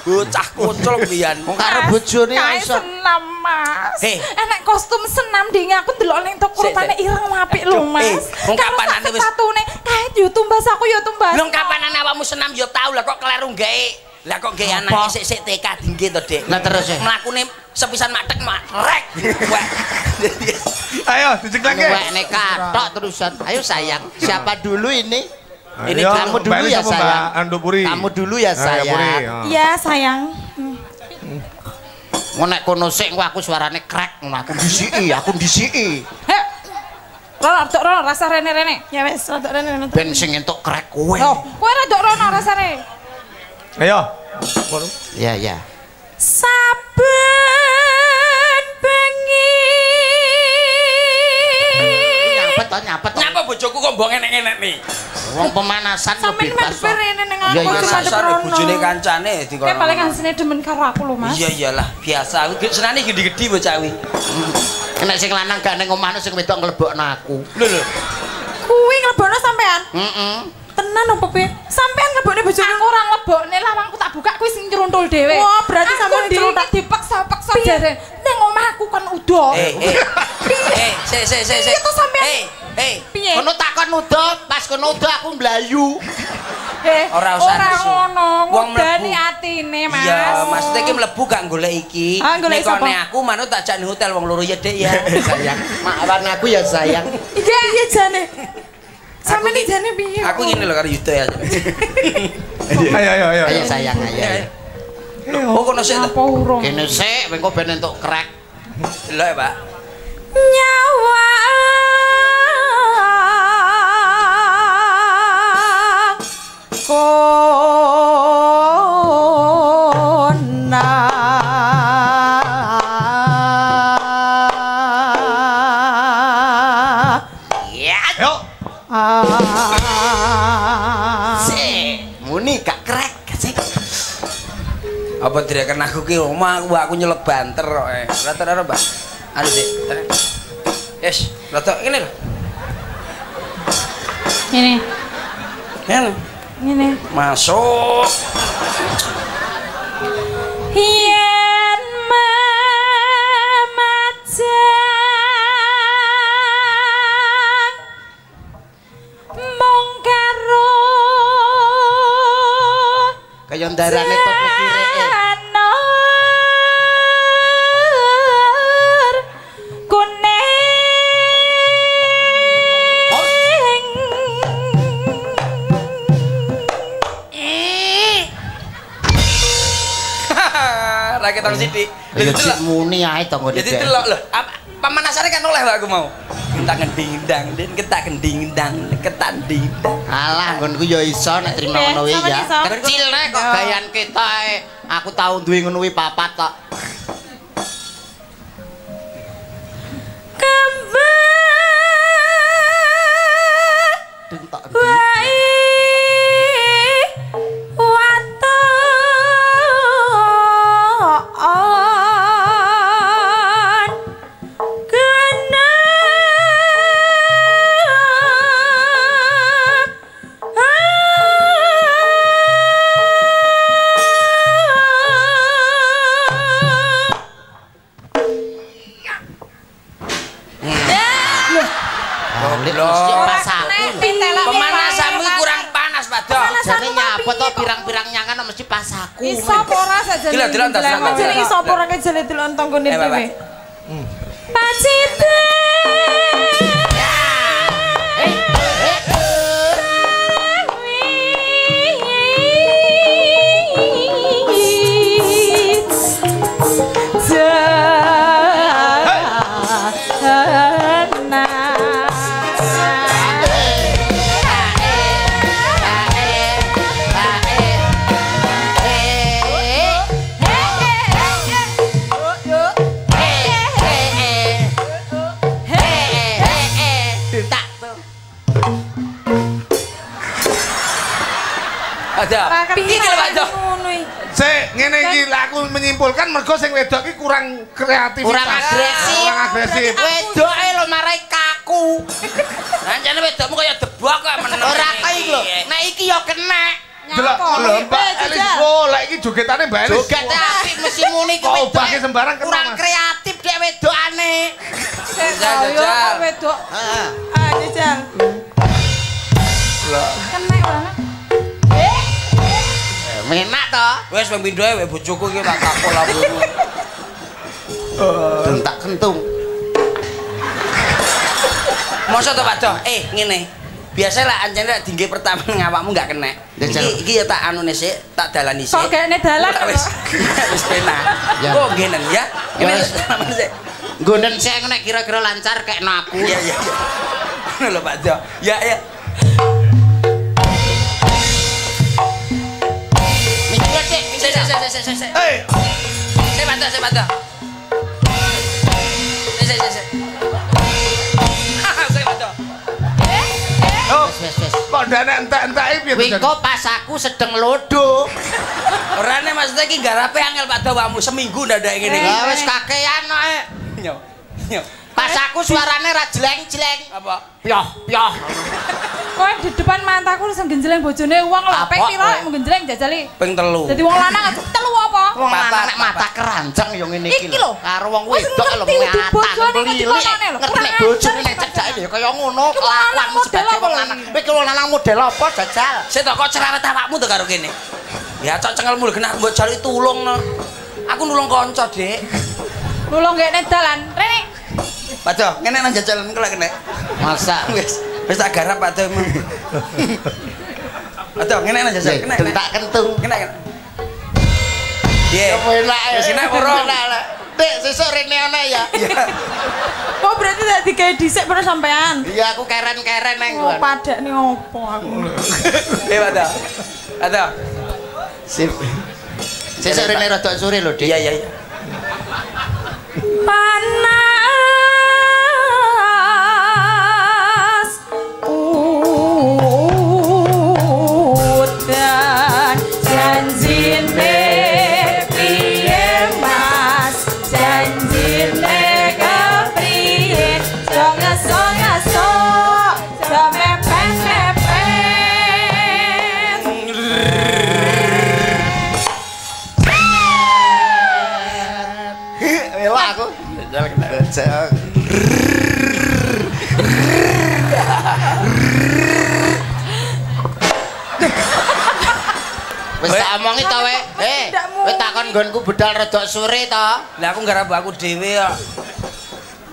Bocah kucul mbiyen. Wong karo bojone iso. senam, Mas. Hei. Enak kostum senam ding aku ndelok ning toko Sik, rupane sik. ireng apik lho, Aduh, Mas. eh, wong kapanane wis- sepatune kae yo tumbas aku yo tumbas. Lho kapanane awakmu senam yo tau lah kok kleru gawe. Lah kok gawe Apa? anake sik-sik TK dingge to, Dik. Lah terus ya. Mlakune sepisan matek matrek. Wek. Ayo, diceklake. Wek nek katok terusan. Ayo sayang, siapa dulu ini? Ini Ayo, kamu dulu ya sayang. Andopuri? Kamu dulu ya sayang. Iya, sayang. Ngono nek kono sik engko aku suarane krek, ngono aku disiki, aku disiki. Heh. Rono, rodok rono rasa rene-rene. Ya wis, rodok rene-rene. Ben sing entuk krek kowe. Oh, kowe rodok rono rasane. Ayo. Ya ya. Saben bengi. Nyapet to, nyapet to. Nyapa bojoku kok mbok enek-enek? Wong pemanasan Sampeyan bebas. madhep rene ning aku cuma rono. bojone kancane di Kayak paling asine demen karo aku lho, Mas. Iya iyalah, biasa. Aku senane gede-gede bocah kuwi. Nek sing lanang gak ning omahne sing wedok nglebokno aku. Lho lho. Kuwi nglebono sampean. Heeh. Tenan opo piye? Sampean nglebokne bojone ora nglebokne lawangku tak buka kuwi sing nyeruntul dhewe. Wah, berarti sampean dicelutak dipaksa-paksa jare. Ning omahku kan udo. Eh, eh. Eh, sik sik sik sik. To sampean? Eh, eh. Piye? Kono takon udo, pas kono udo aku mblayu. Eh, Ora usah ora ngono, Wong ngudani mlebu. atine, Mas. Iya, maksudnya iki mlebu gak golek iki. Ah, Nek nek aku manut tak jak ning hotel wong loro ya, Dik ya. sayang, maafan aku ya sayang. Iya, iya jane. Sampe ki- jane piye? Aku ngene lho karo Yuda ya. Ayo, ayo, ayo. Ayo sayang, ayo. Oh, kono sik to. apa urung? Kene sik, engko ben entuk krek. Delok ya, Pak. nyawa kona Apa direken aku ki omah aku aku nyelek banter kok. eh. Rata-rata, Mbak. Aduh, Dik. Yes, rata ngene lho. ini Ngene. ini Masuk. yen karo Kaya ndarane tot mikire. Ra ketang sithik. Lha Ya delok. muni ae to ngene. Jadi delok lho, pemanasane kan oleh aku mau. Ketak gending-dang, den ketak gending-dang, ketak ding-dang. Alah, nggonku ya iso nek trimo Eh, ngono ya. Kecil nek kok Ya. gayan kita ae. Aku tau duwe ngono papat kok. pemanasanmu kurang panas padahal jane nyapo to pirang-pirang nyangan mesti pas aku. Iso ora sajane delon delon jane iso ora kejele delon tanggone dhewe? pacite! Iki lho Pak Jo. Sik, ngene iki lah aku menyimpulkan mergo sing wedok iki kurang kreatif. Kurang agresif. Kurang agresif. Wedoke lho marai kaku. Anjane wedokmu kaya debok kok meneng. Ora kaya iki lho. Nek iki ya kena. Delok lho Mbak Elis golek iki jogetane Mbak Elis. Joget apik mesti muni iki Kok wedoke obahke sembarang kena, Kurang kreatif dek wedokane. Jajal. wedok. Heeh. Ah, jajal. Kena banget. Menak to. Wes wong pindho wae bojoku iki tak takol aku. Dentak kentung. Mosok to Pak Jo? Eh, ngene. Biasa lah anjane lek dingge pertama ning awakmu gak kena. Jajal. Iki iki ya tak anune sik, tak dalani sik. Kok kayaknya dalan Tak wis. Wis penak. Ya. Kok ngenen ya? Ngene Ya, wis. salaman sik. Nggonen sik nek kira-kira lancar kayak aku. Iya iya iya. Ngono lho Pak Jo. Ya ya. Sí, sí, sí, sí, sí, sí. ¡Eh! Se mató, se mató. Sí, sí, piye to? Wiko pas aku sedeng lodo Orangnya maksudnya ini garapnya angel pada wamu seminggu ndadak ngene iki. Gak wis kakean kok. eh Nyok Pas aku suarane ra jleng-jleng. Apa? Pyoh, pyoh. Kowe di depan mantaku terus genjleng bojone wong lho. Apa, Pek pira kowe? mau genjleng jajali. Ping telu. Dadi wong lanang telu apa? Wong lanang nek mata keranjang yo ngene iki lho. lho. Karo wong Wis wedok lho mata bojone, ngerti melilik. konone lho. Ngerti nek bojone nek cedake ya kaya ngono kelakuanmu model sebagai wong lho lanang. Kowe iki wong lanang model apa jajal? Saya tak kok cerewet awakmu to karo kene. Ya cok cengelmu lho kena mbok cari tulung no. Aku nulung kanca, Dik. Nulung gak dalan. Rene. Padha, ngene nang jajalan kok lek kena. Masa Wis, wis tak garap padha emang. Padha, ngene nang jajalan kena. kena. dentak kentung. Kena kena. Ye. Enak ya. Wis enak ora? Enak. Dek, sesuk rene ana ya. Ya. Oh berarti tadi kayak dhisik pernah sampean. Iya, aku keren-keren nang Oh nih opo aku. Eh, padha. Padha. Sip. Sesuk rene rada sore lho, Dik. Iya, iya, iya. Panas Wis tak omongi to we. Eh, kowe takon nggonku budal rada sore to. Lah aku garap aku dhewe kok.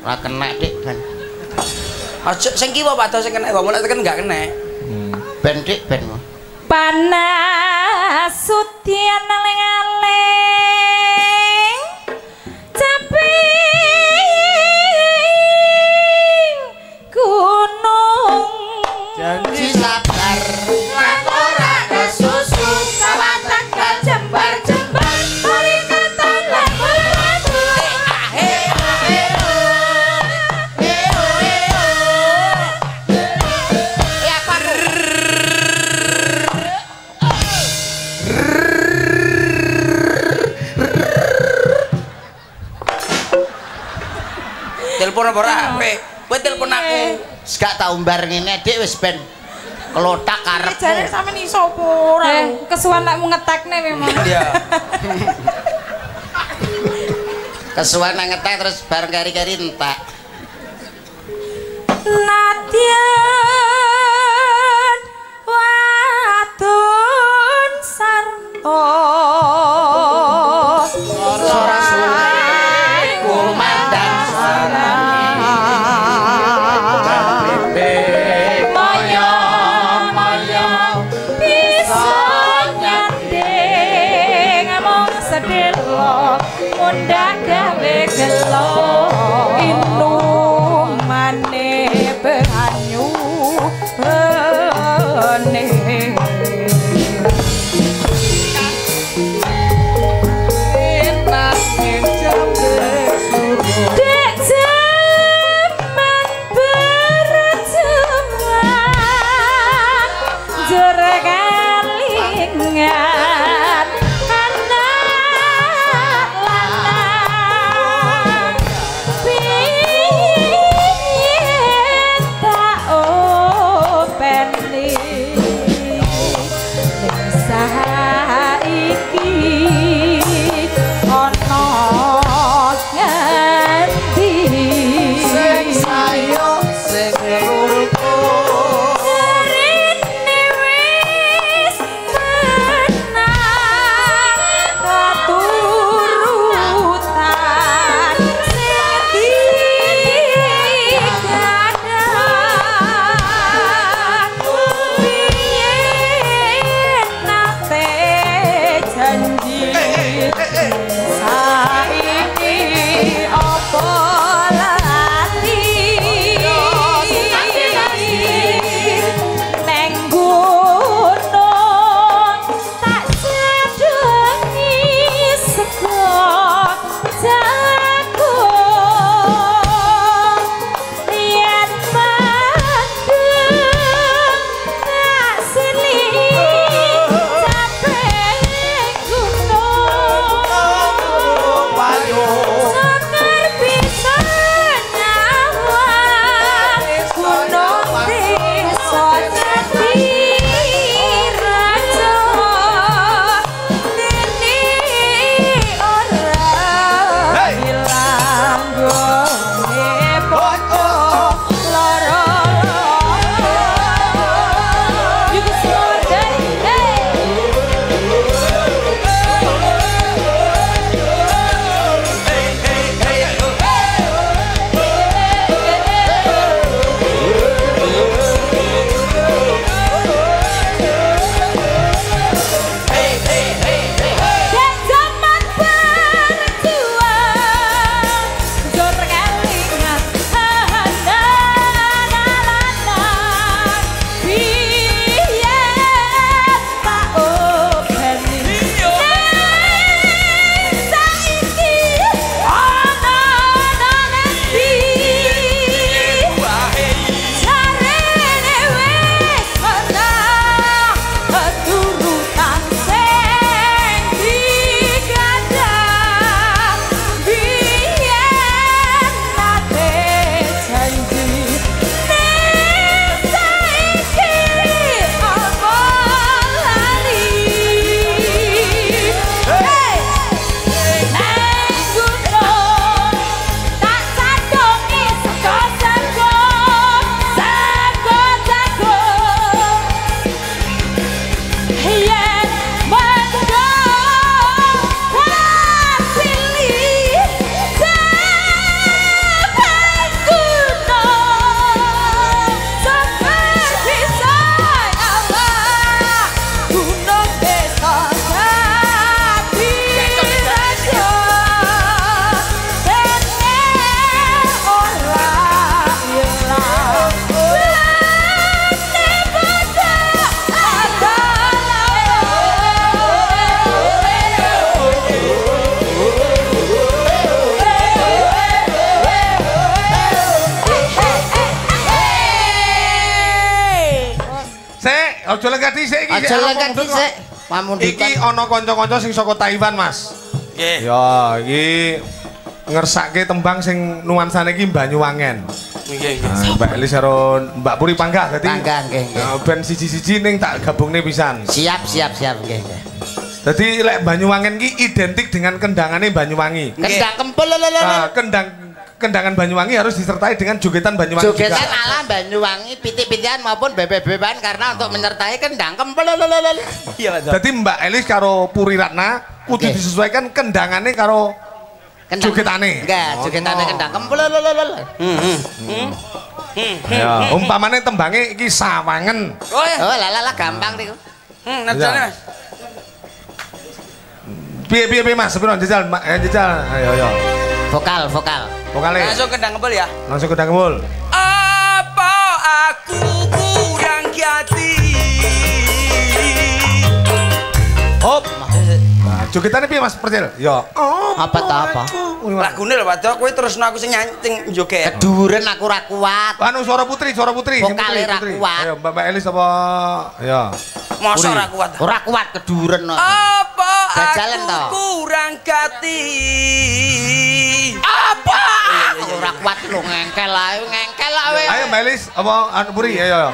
Ora kena, Dik, ben. Aja sing kiwa padha sing kena, wong nek tekan gak kena. Ben, Dik, ben. panas sutian aling-aling Telepon apa ora? Kowe, kowe telepon aku. Gak tau umbar ngene Dik wis ben kelotak jare karepmu. sampean iso apa ora eh, kesuwen nekmu ngetekne memang Iya. Kesuwen nang ngetek terus bareng kari-kari entek. Nadyan Iki ana kanca-kanca sing saka Taiwan, Mas. Nggih. Ya, iki ngersake tembang sing nuansane iki Banyuwangen. Nggih, nggih. Mbak Elis karo Mbak Puri Panggah dadi. Panggah, nggih, nggih. Ben siji-siji ning tak gabungne pisan. Siap, siap, siap nggih, nggih. Dadi lek Banyuwangen ki identik dengan kendangane Banyuwangi. Kendang kempel lho, lho, lho. Nah, kendang kendangan Banyuwangi harus disertai dengan jogetan Banyuwangi Jogetan juga. ala Banyuwangi pitik-pitikan maupun bebek-bebekan karena untuk menyertai kendang kempel. Iya. Dadi Mbak Elis karo Puri Ratna kudu disesuaikan kendangane karo Kendang. Jogetane. Enggak, jogetane kendang kempel lho, lho, lho, lho. ya, umpamane tembange iki sawangen. Oh ya. Oh, gampang niku. Hmm, nadane, Mas. Piye piye piye Mas, sepiro jajal, eh, jajal. Ayo ayo. Vokal, vokal. Vokale. Langsung kendang kebel ya. Langsung kendang kemul. Apa aku kurang hati? Hop. Jogetane piye Mas Percil? Ya. Apa ta apa? Lagune lho, Pak. Kowe terusno aku sing nyanyi joget. Keduren aku ra kuat. Anu suara putri, suara putri. sing Vokale putri, ra kuat. Ayo Mbak Mbak Elis apa? Ya. Mosok Puri. ora kuat. Ora kuat keduren. no. Apa Jajalan aku kurang hati? Apa? Ora kuat lu ngengkel ae, ngengkel ae. Ayo Mbak Elis apa anu Puri? Ayo ayo.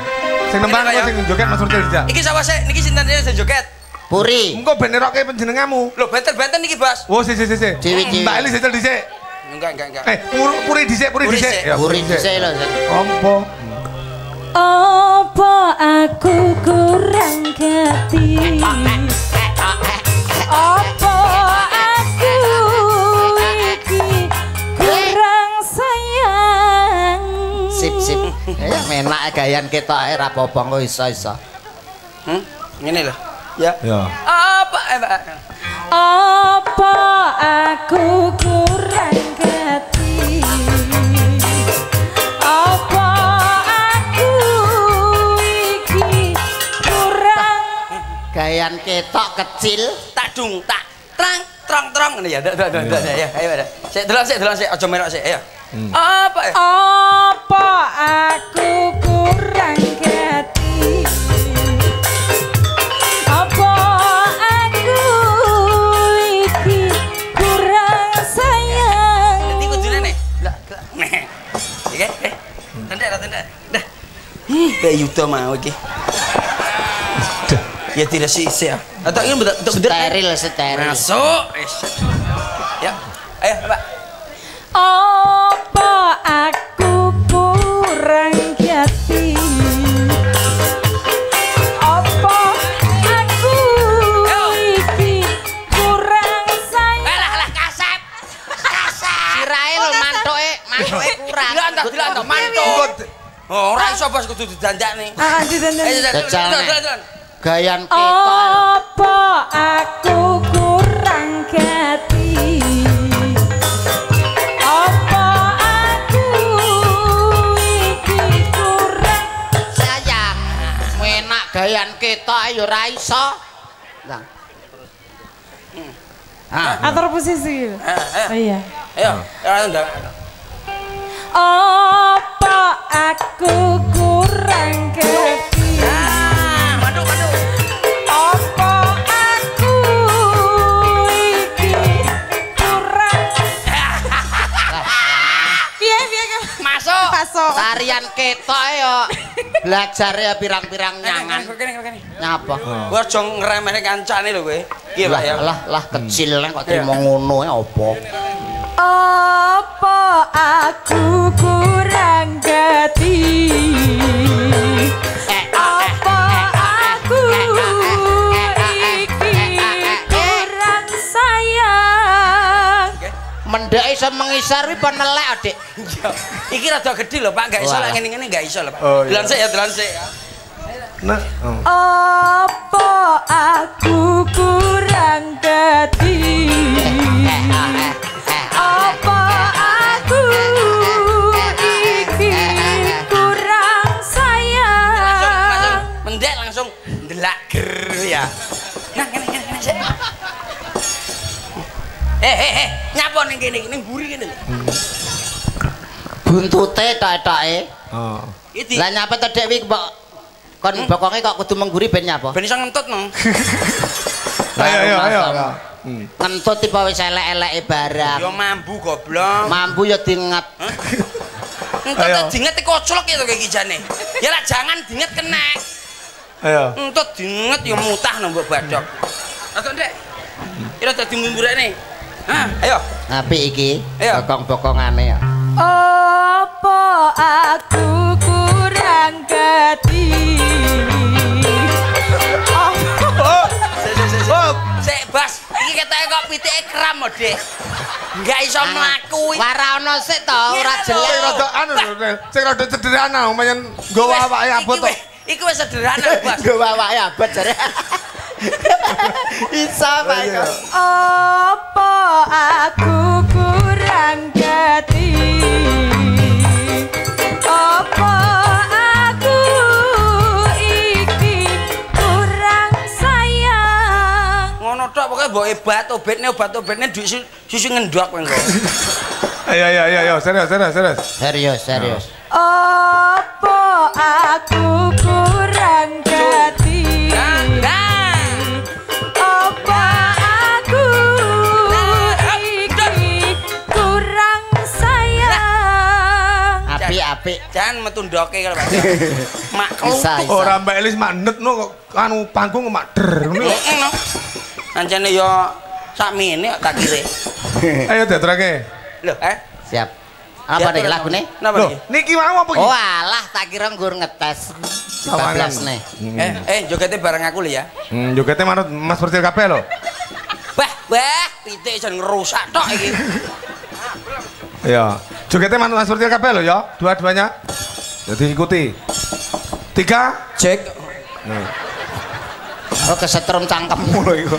Sing nembang sing joget Mas Percil. Iki sapa sih? Niki sinten sing joget? Puri. Engko ben nerokke panjenenganmu. Lho, benten-benten iki, Bos. Oh, si si si si. Ciwi-ciwi. Mbak Elis jajal dhisik. Enggak, enggak, enggak. Eh, Pur- Puri dhisik, Puri Puri dhisik. dhisik. Ya, Puri dhisik lho. Ompo. Apa aku kurang gati? Apa aku iki kurang sayang? Sip sip. Ya menak gayan ketok ae ra apa-apa kok iso-iso. Hmm? Ngene lho. Ya. Ya. Apa eh? Apa aku kurang gati? Apa aku iki kurang Gayan ketok kecil. tak dung tak trang trong trong ngene ya. Dak dak dak dak, ya. Ayo, ayo. Sik delok sik delok sik aja merok sik. Ayo. Apa? eh? Apa aku kurang gati? Kayak Yuda mau iki. Ya tidak sih sih ya. Atau ini betul betul. Steril steril. Masuk. Eh, Ya. Ayo, Pak. Apa aku kurang gati? Apa aku iki kurang sayang? Alah, alah ora iso bos kudu dandakne. Ah, didandan. Ayo, jalan, Jajal, jalan, Nek. jalan, jalan. Gayan ketok. Apa aku kurang gati? Apa aku iki kurang sayang. Menak gayan ketok ae ya ora iso. Nah. Ah, atur posisi? Ayo, ayo. Oh iya. Ayo, jalan, jalan. Apa aku kurang gati? Masuk. Masuk. tarian ketok ya. Belajar ya pirang-pirang nyangan. Kene. Nyapa? Kowe aja ngremehne kancane lho kowe. Iya, Pak ya. Lah, lah, kecil kok terima ngono ya apa? Apa aku kurang gati? Eh, Apa Mendek iso mengisar kuwi apa nelek, Adik? Iya. Iki rada gede lho, Pak. Enggak iso lah ngene-ngene enggak iso lho, Pak. Oh, iya. Delan sik ya, delan sik ya. Nah, oh. Apa aku kurang gati? Apa aku iki kurang langsung sayang? mendek langsung ndelak ger ya. Nah, kene kene sik. Eh, eh, eh, nyapa ning kene, ning buri kene lho. Buntute tok-toke. Oh. Iki Lah nyapa to Dek wi mbok kon bokonge kok kudu mengguri ben nyapa Ben iso ngentut no. Ayo ayo ayo. Ngentut tipe wis elek-eleke barang Yo mambu goblok. mampu ya diinget Entut Ayo. dinget koclok itu kayak gijane. Ya lah jangan dinget kena. Ayo. Entut dinget ya mutah no mbok badok. Atau ndek. Kira dadi mumburane. Hah, ayo. apik iki Ayo. bokong-bokongane ya Apa aku kurang gati? Oh. Sik sik. Oh. Sik Bas, iki ketoke kok pitike kram mo, Dik. Enggak iso mlaku iki. Wara ono sik to, ora Sing jelas. rada anu sing rada sederhana umpamanya nggawa awake abot to. wis- Iki wis sederhana, Bas. Gue awake abot jare. Isa. Iya. Apa aku kurang gati? Apa aku iki kurang sayang? Ngono tok pokoke mbok obat, obatne obat-obatne duit su- susu ngendok kowe ayo ayo ayo serius serius serius. Serius, serius. Apa aku kurang Jangan metu ndoke kalau Pak. Mak bisa. Ora Mbak Elis mak netno kok anu panggung mak der ngono. Heeh no. Ancene yo sakmene kok tak kire. Ayo dadrake. Lho, eh? Siap. Apa nih lagune? Loh, iki? niki mau apa iki? Oh alah, tak kira nggur ngetes. Sawangan. 14 nih. Eh, eh jogete bareng aku lho ya. Hmm, jogetnya manut Mas Percil kabeh lho. Bah, bah, pitik jan ngerusak tok iki. Iya. Jogetnya manut Mas Percil kabeh lho ya, dua-duanya. Jadi ikuti. Tiga. Cek. Oh kesetrum cangkemmu. Mulai iku.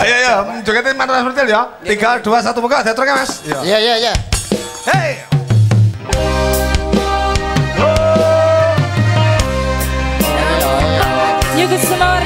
Ayo ayo, jogetnya manut Mas Percil ya. Tiga, dua, satu, buka. Dadrake Mas. Iya. Iya, iya, iya. Hey. Yuk semua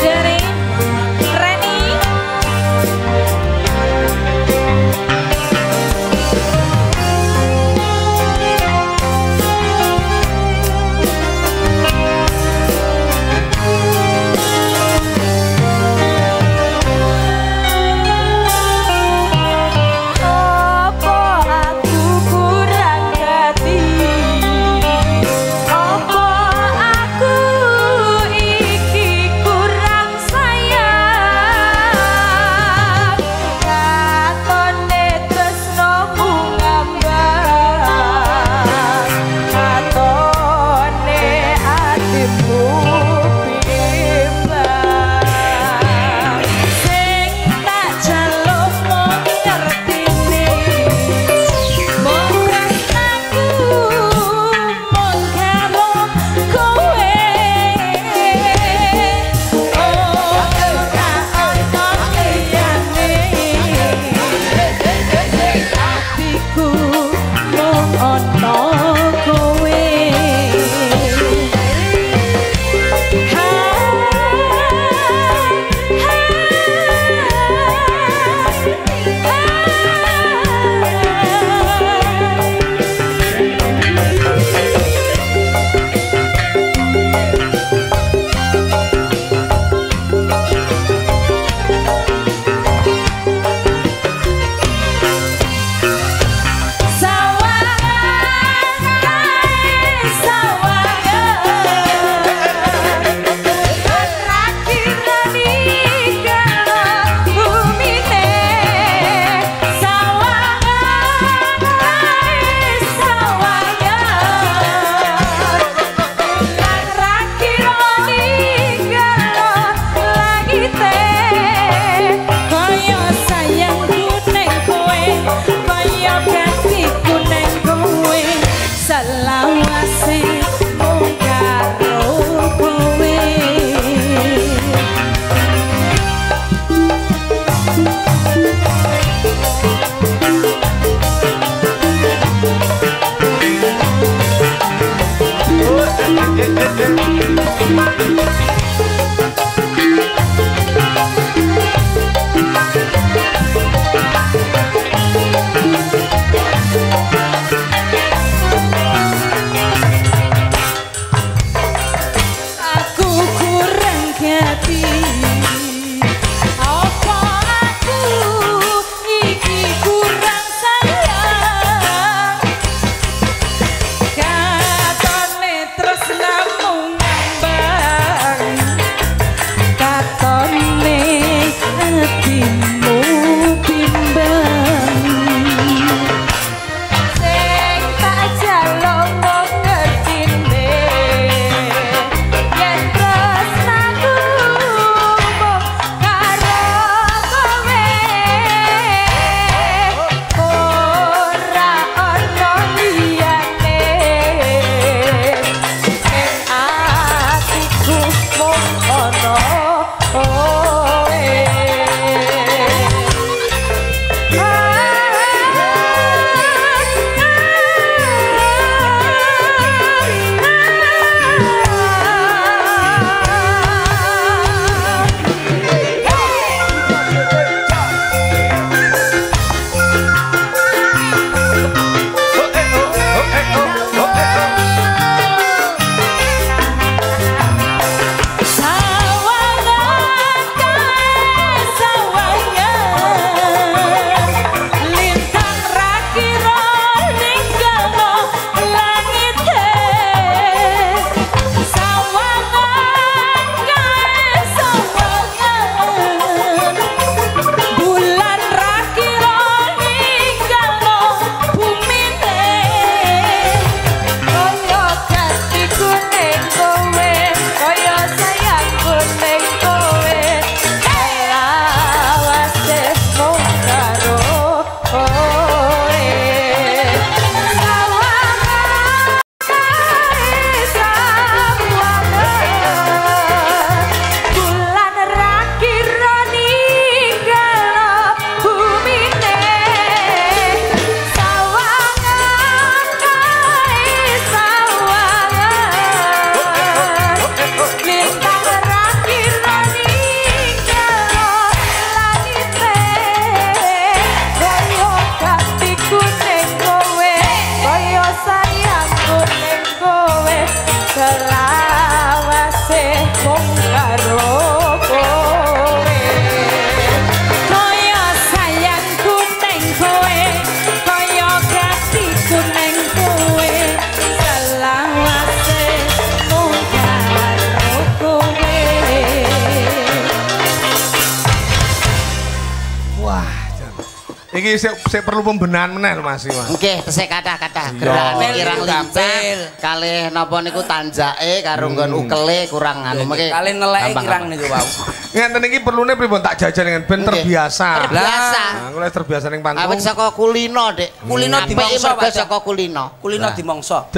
Iki sik sik perlu pembenahan meneh lho Mas Mas. Nggih, tesih kathah-kathah gerakane Gampil, kirang lincah. Kalih napa niku tanjake karo nggon ukele kurang anu mengke. Kali neleki gampang, kirang niku wau. Ngenten iki perlune pripun tak jajal dengan ben terbiasa. Terbiasa. Nah, aku lek terbiasa ning panggung. Awit saka kulino, Dik. Kulino mergo Pak. saka kulino. Kulino dimongso.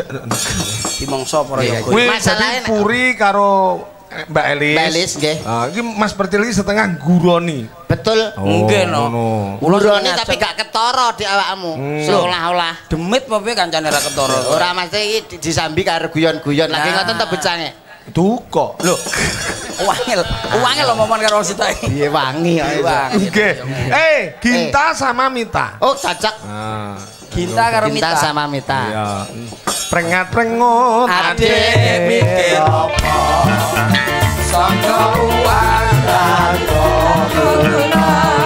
Dimongso para yoga. Nek- puri karo Mbak Elis. Mbak Elis, nggih. Ah, iki Mas Pertil iki setengah guroni. Betul. Nggih, no. Kula tapi gak ketara di awakmu. Hmm. Seolah-olah. Demit apa piye kancane ra ketara. Ora mesti iki di- disambi karo guyon-guyon. Lagi Nah. ngoten ta becange. Duka. Lho. Wangel. Wangel lo momen karo sita iki. Piye wangi. Oke. Eh, Ginta sama Mita. Oh, cocok. Nah, Ginta karo Mita. sama Mita. iya. Prengat prengot Adek mikir apa? Sangka uang Susah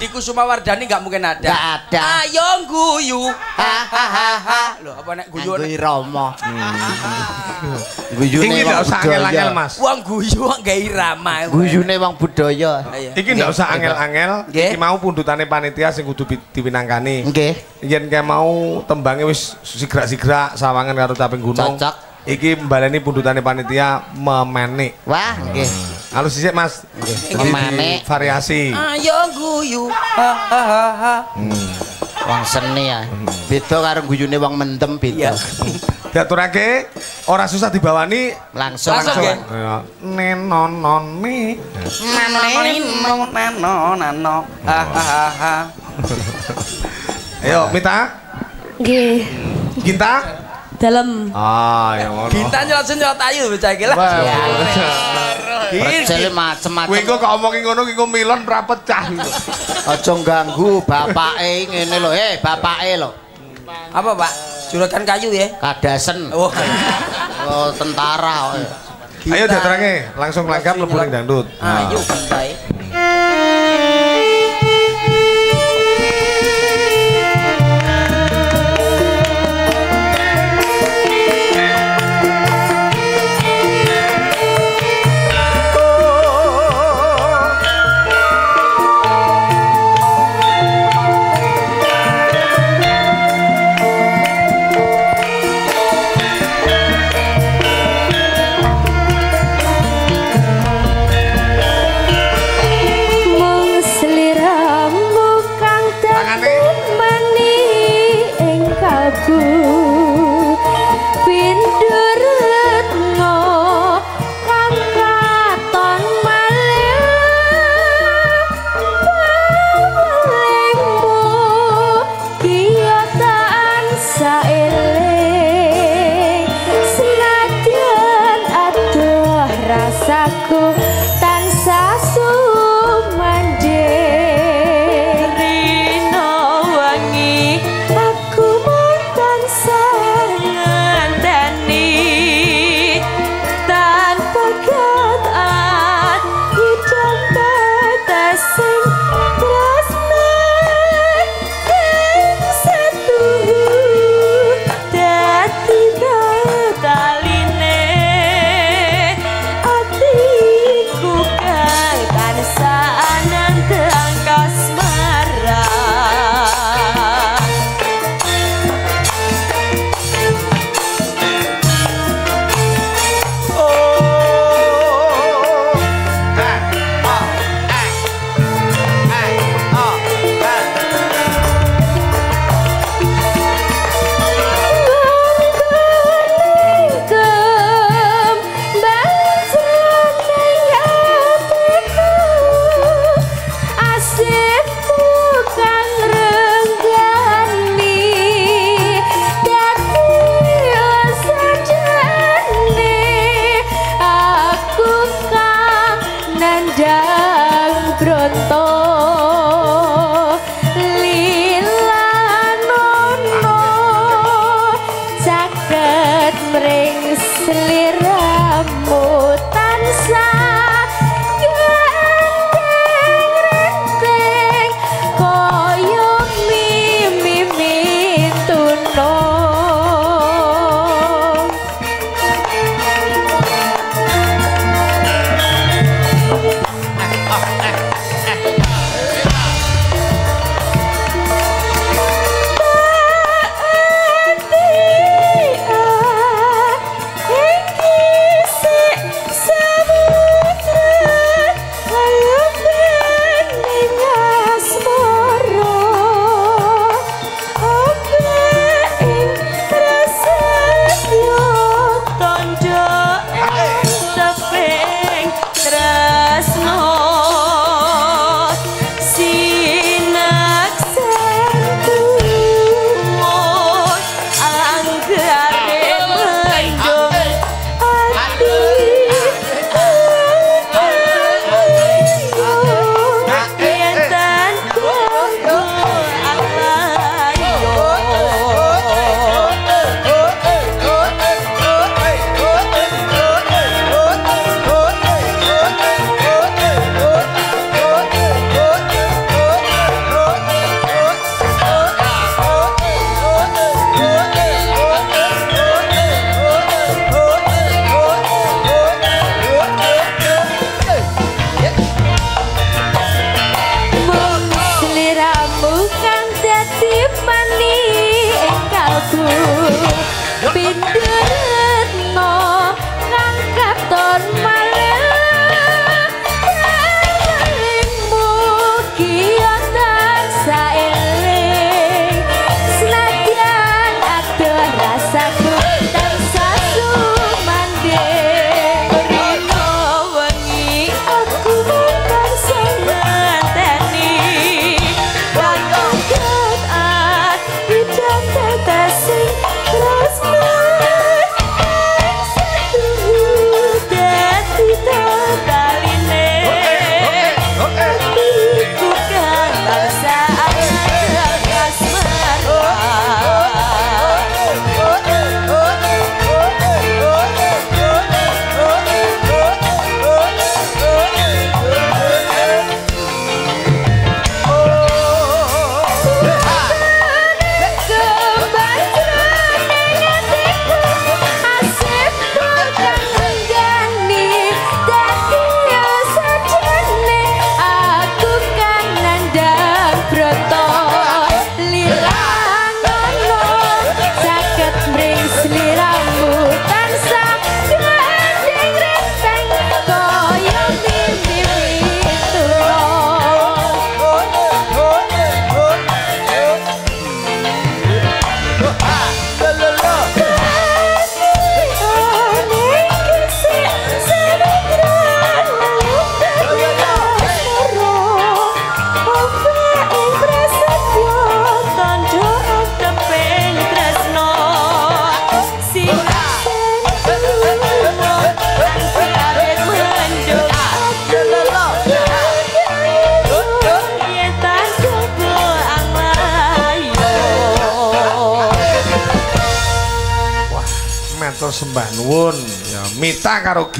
Di Kusuma Wardani nggak mungkin ada. Nggak ada. Ayo guyu. Hahaha. Loh, apa nek guyu? Nganggo irama. Guyune Ini wong enggak usah budaya. angel-angel, Mas. Wong guyu nggak irama. Guyune wong budaya. Iya. Iki ndak usah angel-angel. Iki mau pundutane panitia sing kudu dipinangkani. Nggih. Yen kayak mau tembange wis sigrak-sigrak sawangan karo taping gunung. Cocok. Iki mbaleni pundutane panitia memenik. Wah, nggih. Halus sisik Mas. Jadi Memenik. variasi. Ayo guyu. Hahaha. Wong seni ya. Beda karo guyune wong mendem Iya. beda. Diaturake ora susah dibawani. Langsung Langsung, nggih. Ya, nano nano. Hahaha. Ayo, Mita. Nggih Ginta. Dalam Ah, ya ngono. Ginta nyelot-nyelot ayu bocah iki lah. Wah, Percele Kowe macem-macem. engko kok omongi ngono ki engko milon ra pecah. Aja ganggu bapake ngene lho. Eh, bapake lho. Apa, Pak? Juragan kayu ya? Kadasen. Oh. Oh, tentara kok. Ayo diaturake, langsung langkap mlebu ning dangdut. Ayo Ginta.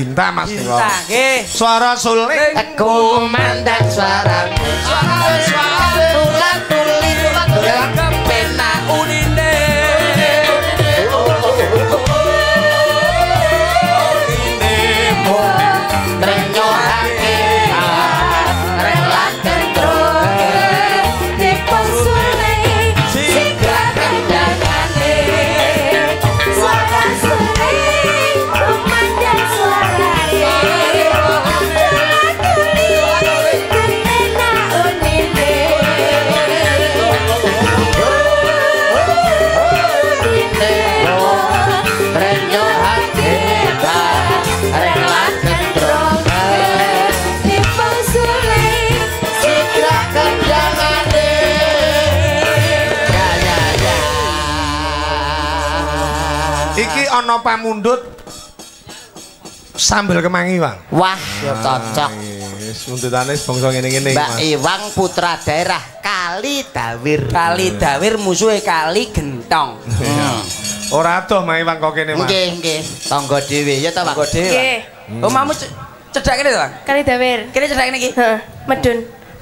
cinta mas cinta, suara suling. Aku mandang suara. Pamundhut sambel kemangi, Bang. Wah cocok Wis mundutane bangsa ngene-ngene, Mbak. Iwang putra daerah Kali Dawir Kali dawir musuhe kali gentong. Hmm. Ora adoh Mang Iwang kok kene, Mas. Nggih nggih tangga dhewe ya ta Pak Kok dhewe. Nggih. Pak? Oh, mamu ce- cedak kene to, Bang? Kali dawir Kene cedak kene iki. Heeh, medun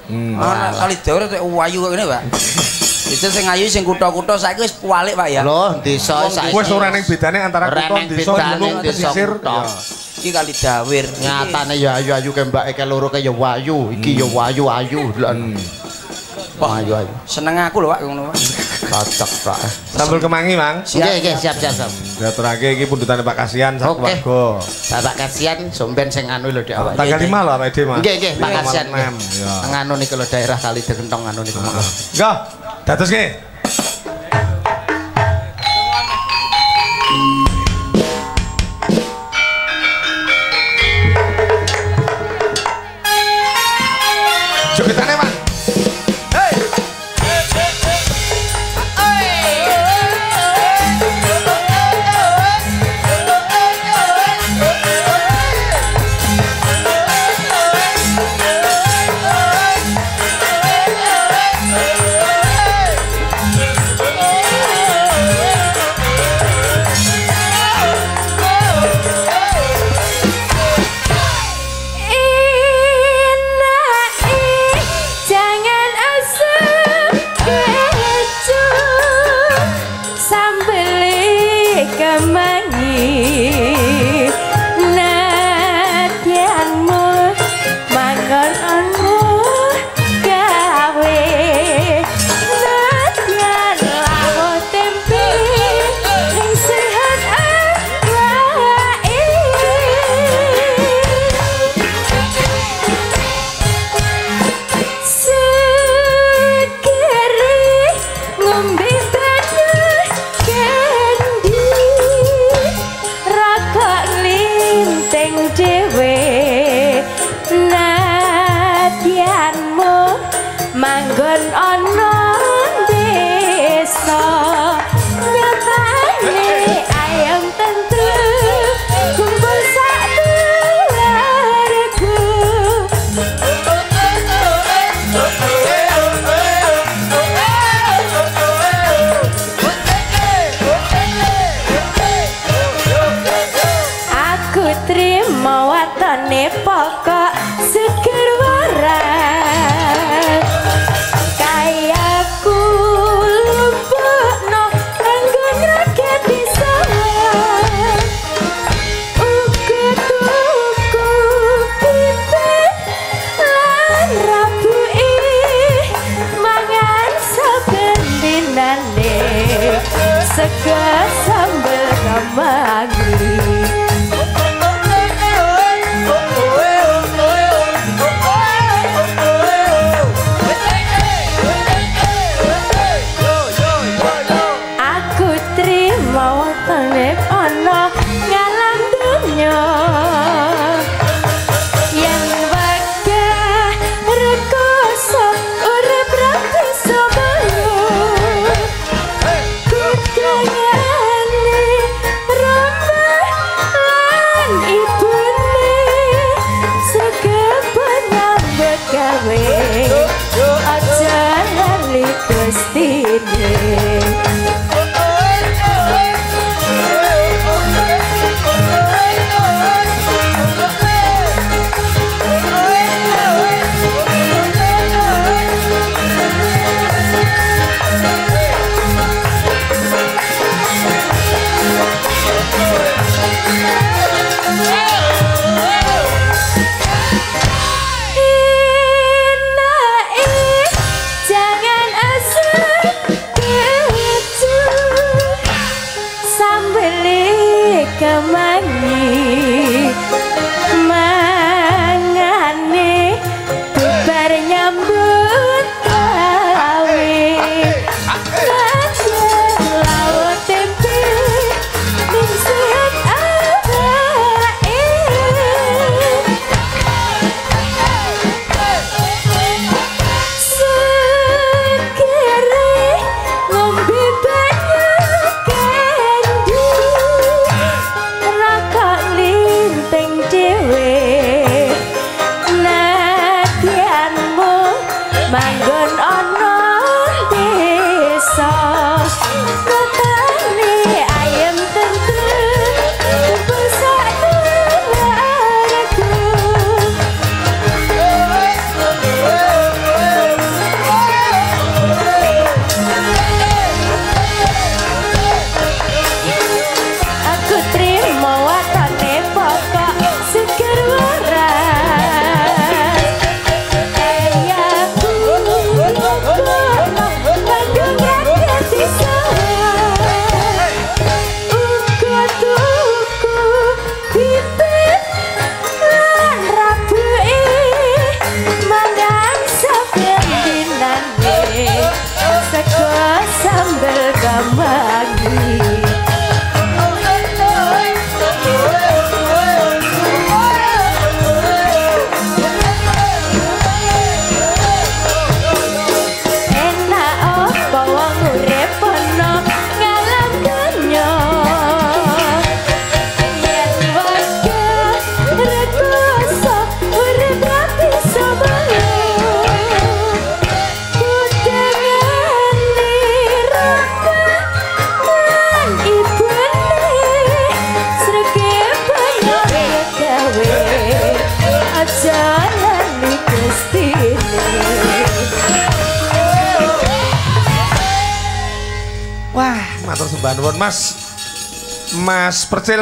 Hmm. Ana kali dawir wayu kok ngene, Pak. Itu sing ayu sing kutha-kutha saiki wis pualik, Pak ya. Loh desa saiki Wis ora ning bedane antara kutha desa gunung desa pesisir. kutha. Iki kali dawir. nyatane ya ayu-ayu ke mbake ke loro ke ya wayu iki ya wayu ayu lan ayu ayu Seneng aku lho, Pak, ngono. Cocok Pak Sambel kemangi, Mang. nggih nggih siap siap siap Diaturake iki pundutane Pak Kasihan sak Oke. warga. Bapak kasihan somben sing anu lho Dik awak Tanggal 5 lho awake dhewe, Mas. nggih nggih Pak kasihan Enam, ya. nganu niku lho daerah kali degentong anu niku monggo Tá, tá,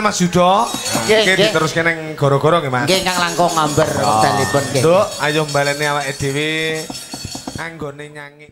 Mas Yudo. Nggih, Oke, diteruskan yang goro-goro nggih, Mas. Nggih Kang langkung ngamber wektalipun nggih. Duk, ayo baleni awake dhewe anggone nyanyi.